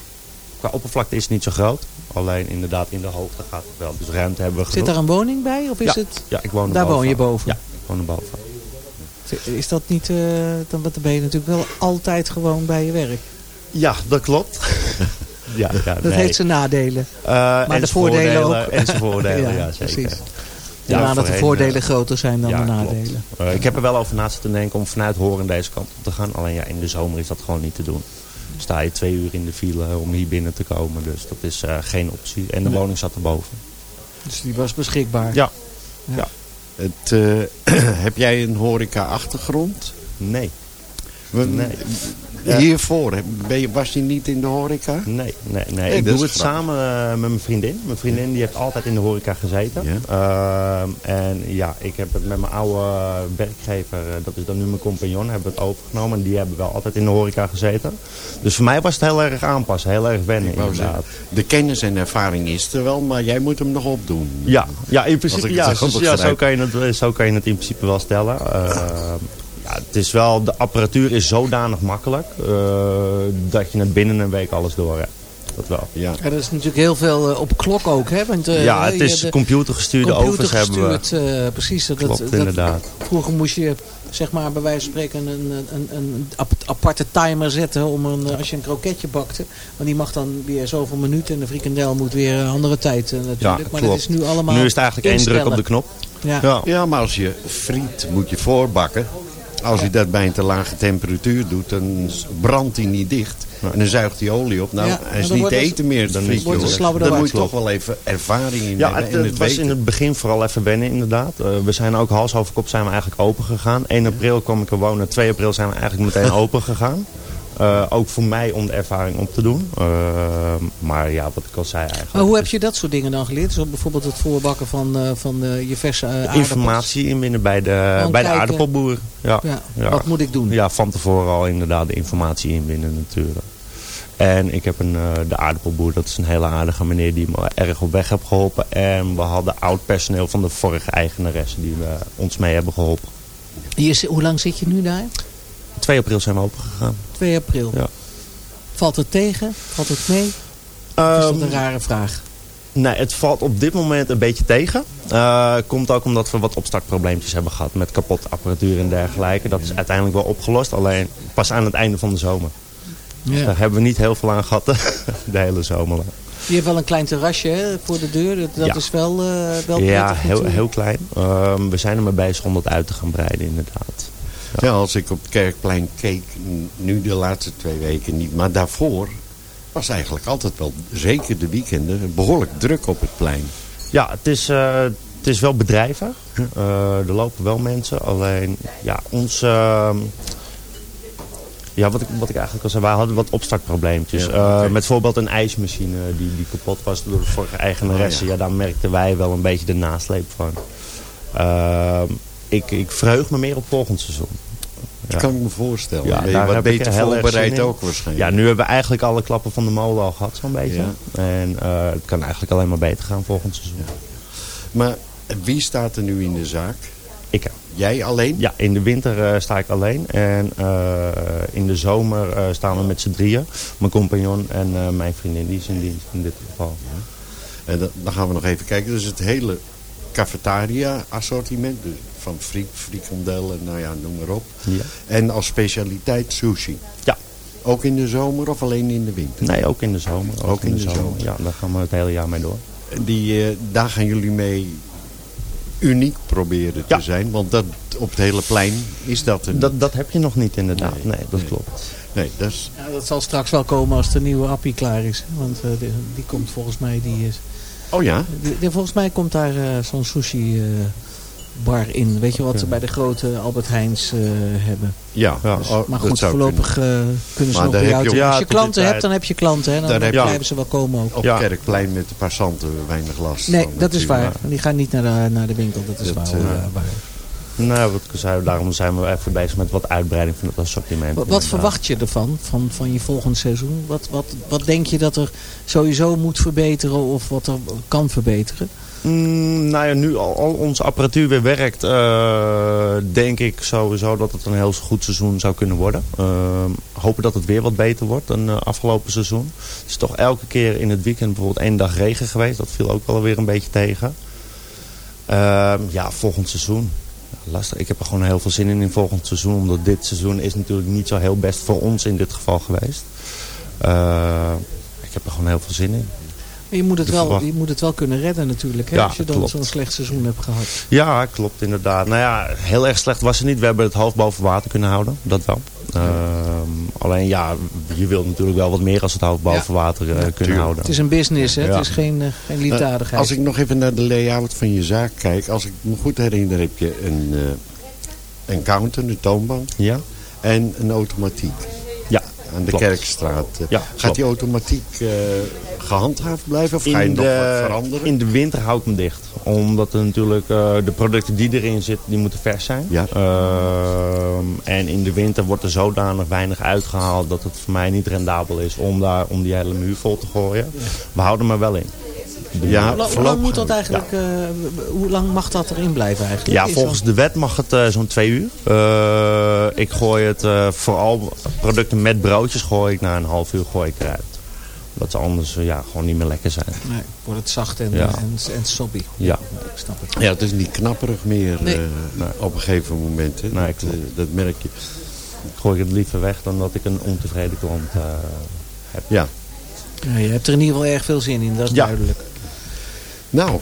qua oppervlakte is het niet zo groot. Alleen inderdaad in de hoogte gaat het wel. Dus ruimte hebben we genoeg. Zit daar een woning bij? Of is ja, het... ja, ik woon Daar boven. woon je boven? Ja, ik woon er boven. Is dat niet, dan ben je natuurlijk wel altijd gewoon bij je werk? Ja, dat klopt. ja, ja, dat nee. heeft zijn nadelen. Uh, maar de voordelen, ook. En zijn voordelen, ja, ja zeker. Precies. Ja, ja dat de voordelen groter zijn dan ja, de nadelen. Uh, ik heb er wel over na zitten denken om vanuit Horen deze kant op te gaan. Alleen ja, in de zomer is dat gewoon niet te doen. Dan sta je twee uur in de file om hier binnen te komen. Dus dat is uh, geen optie. En de nee. woning zat erboven. Dus die was beschikbaar? Ja. ja. Het, heb jij een horeca achtergrond? Nee. We, nee. Hiervoor, ben je, was je niet in de horeca? Nee, nee, nee. ik doe het samen uh, met mijn vriendin. Mijn vriendin die heeft altijd in de horeca gezeten. Ja. Uh, en ja, ik heb het met mijn oude werkgever, uh, dat is dan nu mijn compagnon, hebben we het overgenomen. En die hebben wel altijd in de horeca gezeten. Dus voor mij was het heel erg aanpassen, heel erg wennen inderdaad. De kennis en ervaring is er wel, maar jij moet hem nog opdoen. Ja, ja in principe, ja, zo, ja zo, kan je het, zo kan je het in principe wel stellen. Ja, het is wel, de apparatuur is zodanig makkelijk uh, dat je het binnen een week alles door hebt. dat wel. Ja. Ja, dat is natuurlijk heel veel eh, op klok ook, hè? Want, eh, ja, het is de computergestuurde ovens hebben we. eh, precies. Dat, Klopt, dat, inderdaad. Vroeger moest je, zeg maar, bij wijze van spreken een, een, een, ap- aparte timer zetten om een, eh, als je een kroketje bakte. Want die mag dan weer zoveel minuten en de frikandel moet weer een andere tijd eh, natuurlijk. Ja, maar dat is nu allemaal Nu is het eigenlijk één druk op de knop. Ja. Ja. Ja, maar als je friet moet je voorbakken. Als je dat bij een te lage temperatuur doet, dan brandt hij niet dicht. En dan zuigt die olie op. Nou, Ja, hij is dan niet te het- eten meer, dat dan slabberder Daar moet je toch wel even ervaring in Ja, hebben. het, en het het was weten. in het begin vooral even wennen inderdaad. Eh, we zijn ook hals over kop zijn we eigenlijk open gegaan. 1 april kwam ik er wonen. 2 april zijn we eigenlijk meteen open gegaan. Eh, ook voor mij om de ervaring op te doen. Eh, maar ja, wat ik al zei eigenlijk. Maar hoe heb je dat soort dingen dan geleerd? Zo bijvoorbeeld het voorbakken van, eh, van je verse aardappels. Informatie inwinnen bij de, bij de aardappelboer. Ja. Ja, wat moet ik doen? Ja, van tevoren al inderdaad de informatie inwinnen natuurlijk. En ik heb een, de aardappelboer, dat is een hele aardige meneer die me erg op weg heeft geholpen. En we hadden oud personeel van de vorige eigenaresse die we, ons mee hebben geholpen. Hier, hoe lang zit je nu daar? 2 april zijn we open gegaan. 2 april. Ja. Valt het tegen? Valt het mee? Of is dat een rare vraag? Nee, het valt op dit moment een beetje tegen. Eh, komt ook omdat we wat opstartprobleempjes hebben gehad met kapot apparatuur en dergelijke. Dat is uiteindelijk wel opgelost, alleen pas aan het einde van de zomer. Dus Ja. daar hebben we niet heel veel aan gehad de hele zomer. Je hebt wel een klein terrasje hè, voor de deur. Dat, dat Ja. is wel, eh wel Ja, heel, heel klein. Ehm, we zijn er maar bezig om dat uit te gaan breiden inderdaad. Ja, als ik op het Kerkplein keek, nu de laatste twee weken niet, maar daarvoor was eigenlijk altijd wel, zeker de weekenden, behoorlijk druk op het plein. Ja, het is, eh, het is wel bedrijvig. Eh, er lopen wel mensen. Alleen, ja, ons... ehm, ja, wat ik, wat ik eigenlijk al zei, wij hadden wat opstartprobleempjes. Ja, Eh, met bijvoorbeeld een ijsmachine die, die kapot was door de vorige eigenaresse. Oh, ja. daar merkten wij wel een beetje de nasleep van. Ik, ik verheug me meer op volgend seizoen. Dat kan ik me voorstellen. Ja, ben je wat beter voorbereid ook waarschijnlijk. Ja, nu hebben we eigenlijk alle klappen van de molen al gehad zo'n beetje. Ja. En eh, het kan eigenlijk alleen maar beter gaan volgend seizoen. Maar wie staat er nu in de zaak? Ik. Jij alleen? Ja, in de winter eh, sta ik alleen. En eh, in de zomer staan we met z'n drieën. Mijn compagnon en mijn vriendin, die is in dienst in dit geval. En dan, dan gaan we nog even kijken. Dus het hele cafetaria assortiment. dus Van friek, frikandellen, nou ja, noem maar op. Ja. En als specialiteit sushi. Ja. Ook in de zomer of alleen in de winter? Nee, ook in de zomer. Ook in de zomer. Ja, daar gaan we het hele jaar mee door. Die, eh, daar gaan jullie mee uniek proberen te zijn. Want dat, op het hele plein is dat een... Dat, dat heb je nog niet inderdaad. Nee, dat klopt. Nee, dat is... Ja, dat zal straks wel komen als de nieuwe appie klaar is. Want eh, die, die komt volgens mij... Die is, Oh ja? die, die- volgens mij komt daar eh, zo'n sushi eh, bar in. Weet je wat ze bij de grote Albert Heijns eh, hebben. Ja, Dus- oh, maar goed, voorlopig eh, kunnen ze Maar nog ook- Als Ja, je klanten tijd- hebt, dan heb je klanten. Hè? Dan je- blijven ze wel komen ook. Op het kerkplein met de passanten weinig last Nee, dat is waar. Die gaan niet naar de, naar de winkel. Dat is Dat, eh, ja, waar. Nou, wat daarom zijn we even bezig met wat uitbreiding van het assortiment. Wat, verwacht je ervan, van, van je volgend seizoen? Wat, wat, wat denk je dat er sowieso moet verbeteren of wat er kan verbeteren? Mm, nou ja, nu al, onze apparatuur weer werkt, eh, denk ik sowieso dat het een heel goed seizoen zou kunnen worden. Ehm, hopen dat het weer wat beter wordt dan eh, afgelopen seizoen. Het is toch elke keer in het weekend bijvoorbeeld één dag regen geweest. Dat viel ook wel weer een beetje tegen. Ehm, ja, volgend seizoen. Lastig. Ik heb er gewoon heel veel zin in in volgend seizoen. Omdat dit seizoen is natuurlijk niet zo heel best voor ons in dit geval geweest. Ik heb er gewoon heel veel zin in. Maar je moet het, wel, je moet het wel kunnen redden natuurlijk. Hè? Ja, als je dan zo'n slecht seizoen hebt gehad. Ja, klopt inderdaad. Nou ja, heel erg slecht was het niet. We hebben het hoofd boven water kunnen houden. Dat wel. Ehm, alleen ja, je wilt natuurlijk wel wat meer als het hoofd boven water eh, kunnen houden. Het is een business, hè? Ja. het is geen, eh, geen liefdadigheid. Eh, als ik nog even naar de layout van je zaak kijk. Als ik me goed herinner heb je een, eh, een counter, een toonbank. Ja. En een automatiek. Ja, Aan de klopt. Kerkstraat. Ja, Gaat klopt. die automatiek eh, gehandhaafd blijven? Of ga je In nog wat de, veranderen? in de winter hou ik hem dicht. Omdat er natuurlijk eh, de producten die erin zitten, die moeten vers zijn. Ja. Ehm, en in de winter wordt er zodanig weinig uitgehaald dat het voor mij niet rendabel is om, daar, om die hele muur vol te gooien. We houden hem er wel in. Ja, hoe, lang, moet dat eigenlijk, eh, hoe lang mag dat erin blijven eigenlijk? Ja, volgens de wet mag het eh, zo'n twee uur. Eh, ik gooi het eh, vooral producten met broodjes gooi ik na een half uur gooi ik eruit. Dat ze anders ja, gewoon niet meer lekker zijn. Nee, wordt het zacht en, Ja. en, en sobby. Ja. Ik snap het. Ja, het is niet knapperig meer Nee. eh, op een gegeven moment. Hè. Nee, dat, eh, dat merk je. Gooi ik het liever weg dan dat ik een ontevreden klant eh, heb. Ja. Ja, je hebt er in ieder geval erg veel zin in, dat is Ja. duidelijk. Nou,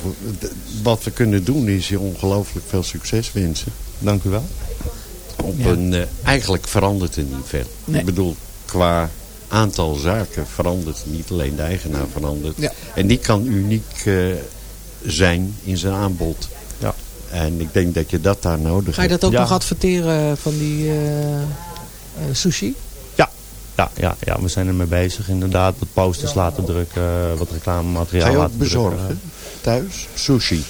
wat we kunnen doen is je ongelooflijk veel succes wensen. Dank u wel. Op Ja. een, eh, eigenlijk verandert het niet veel. Nee. Ik bedoel, qua aantal zaken verandert niet. Alleen de eigenaar verandert. Ja. En die kan uniek eh, zijn in zijn aanbod. Ja. En ik denk dat je dat daar nodig Ga je hebt. dat ook Ja. nog adverteren van die eh, eh, sushi? Ja, ja, ja, we zijn ermee bezig inderdaad. Wat posters laten drukken, eh, wat reclamemateriaal Ga je ook laten bezorgen drukken. thuis? Sushi.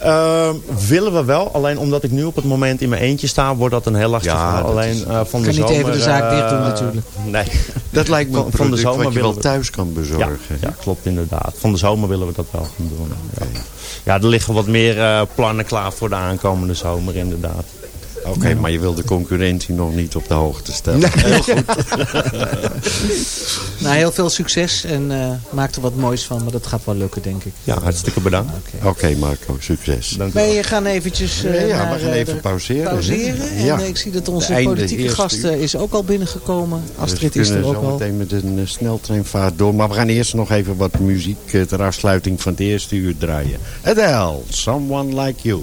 Ehm, willen we wel, alleen omdat ik nu op het moment in mijn eentje sta, wordt dat een heel lastig Ja, Alleen is- eh, van de Kan niet zomer... even de zaak eh, dicht doen natuurlijk. Nee. Dat lijkt me een Van- van de zomer wat je wel we- thuis kan bezorgen. Ja, klopt inderdaad. Van de zomer willen we dat wel gaan doen. Ja, ja er liggen wat meer eh, plannen klaar voor de aankomende zomer inderdaad. Oké, maar je wil de concurrentie nog niet op de hoogte stellen. Heel goed. Nou, heel veel succes en eh, maak er wat moois van, maar dat gaat wel lukken, denk ik. Ja, hartstikke bedankt. Oké Marco, succes. Dank Wij gaan eventjes eh, Ja, naar, we gaan eh, even pauzeren. pauzeren. En Ja. ik zie dat onze Einde politieke gast uur. is ook al binnengekomen. Astrid dus is we er kunnen ook zo al. meteen met een sneltreinvaart door. Maar we gaan eerst nog even wat muziek eh, ter afsluiting van het eerste uur draaien. Adele, Someone Like You.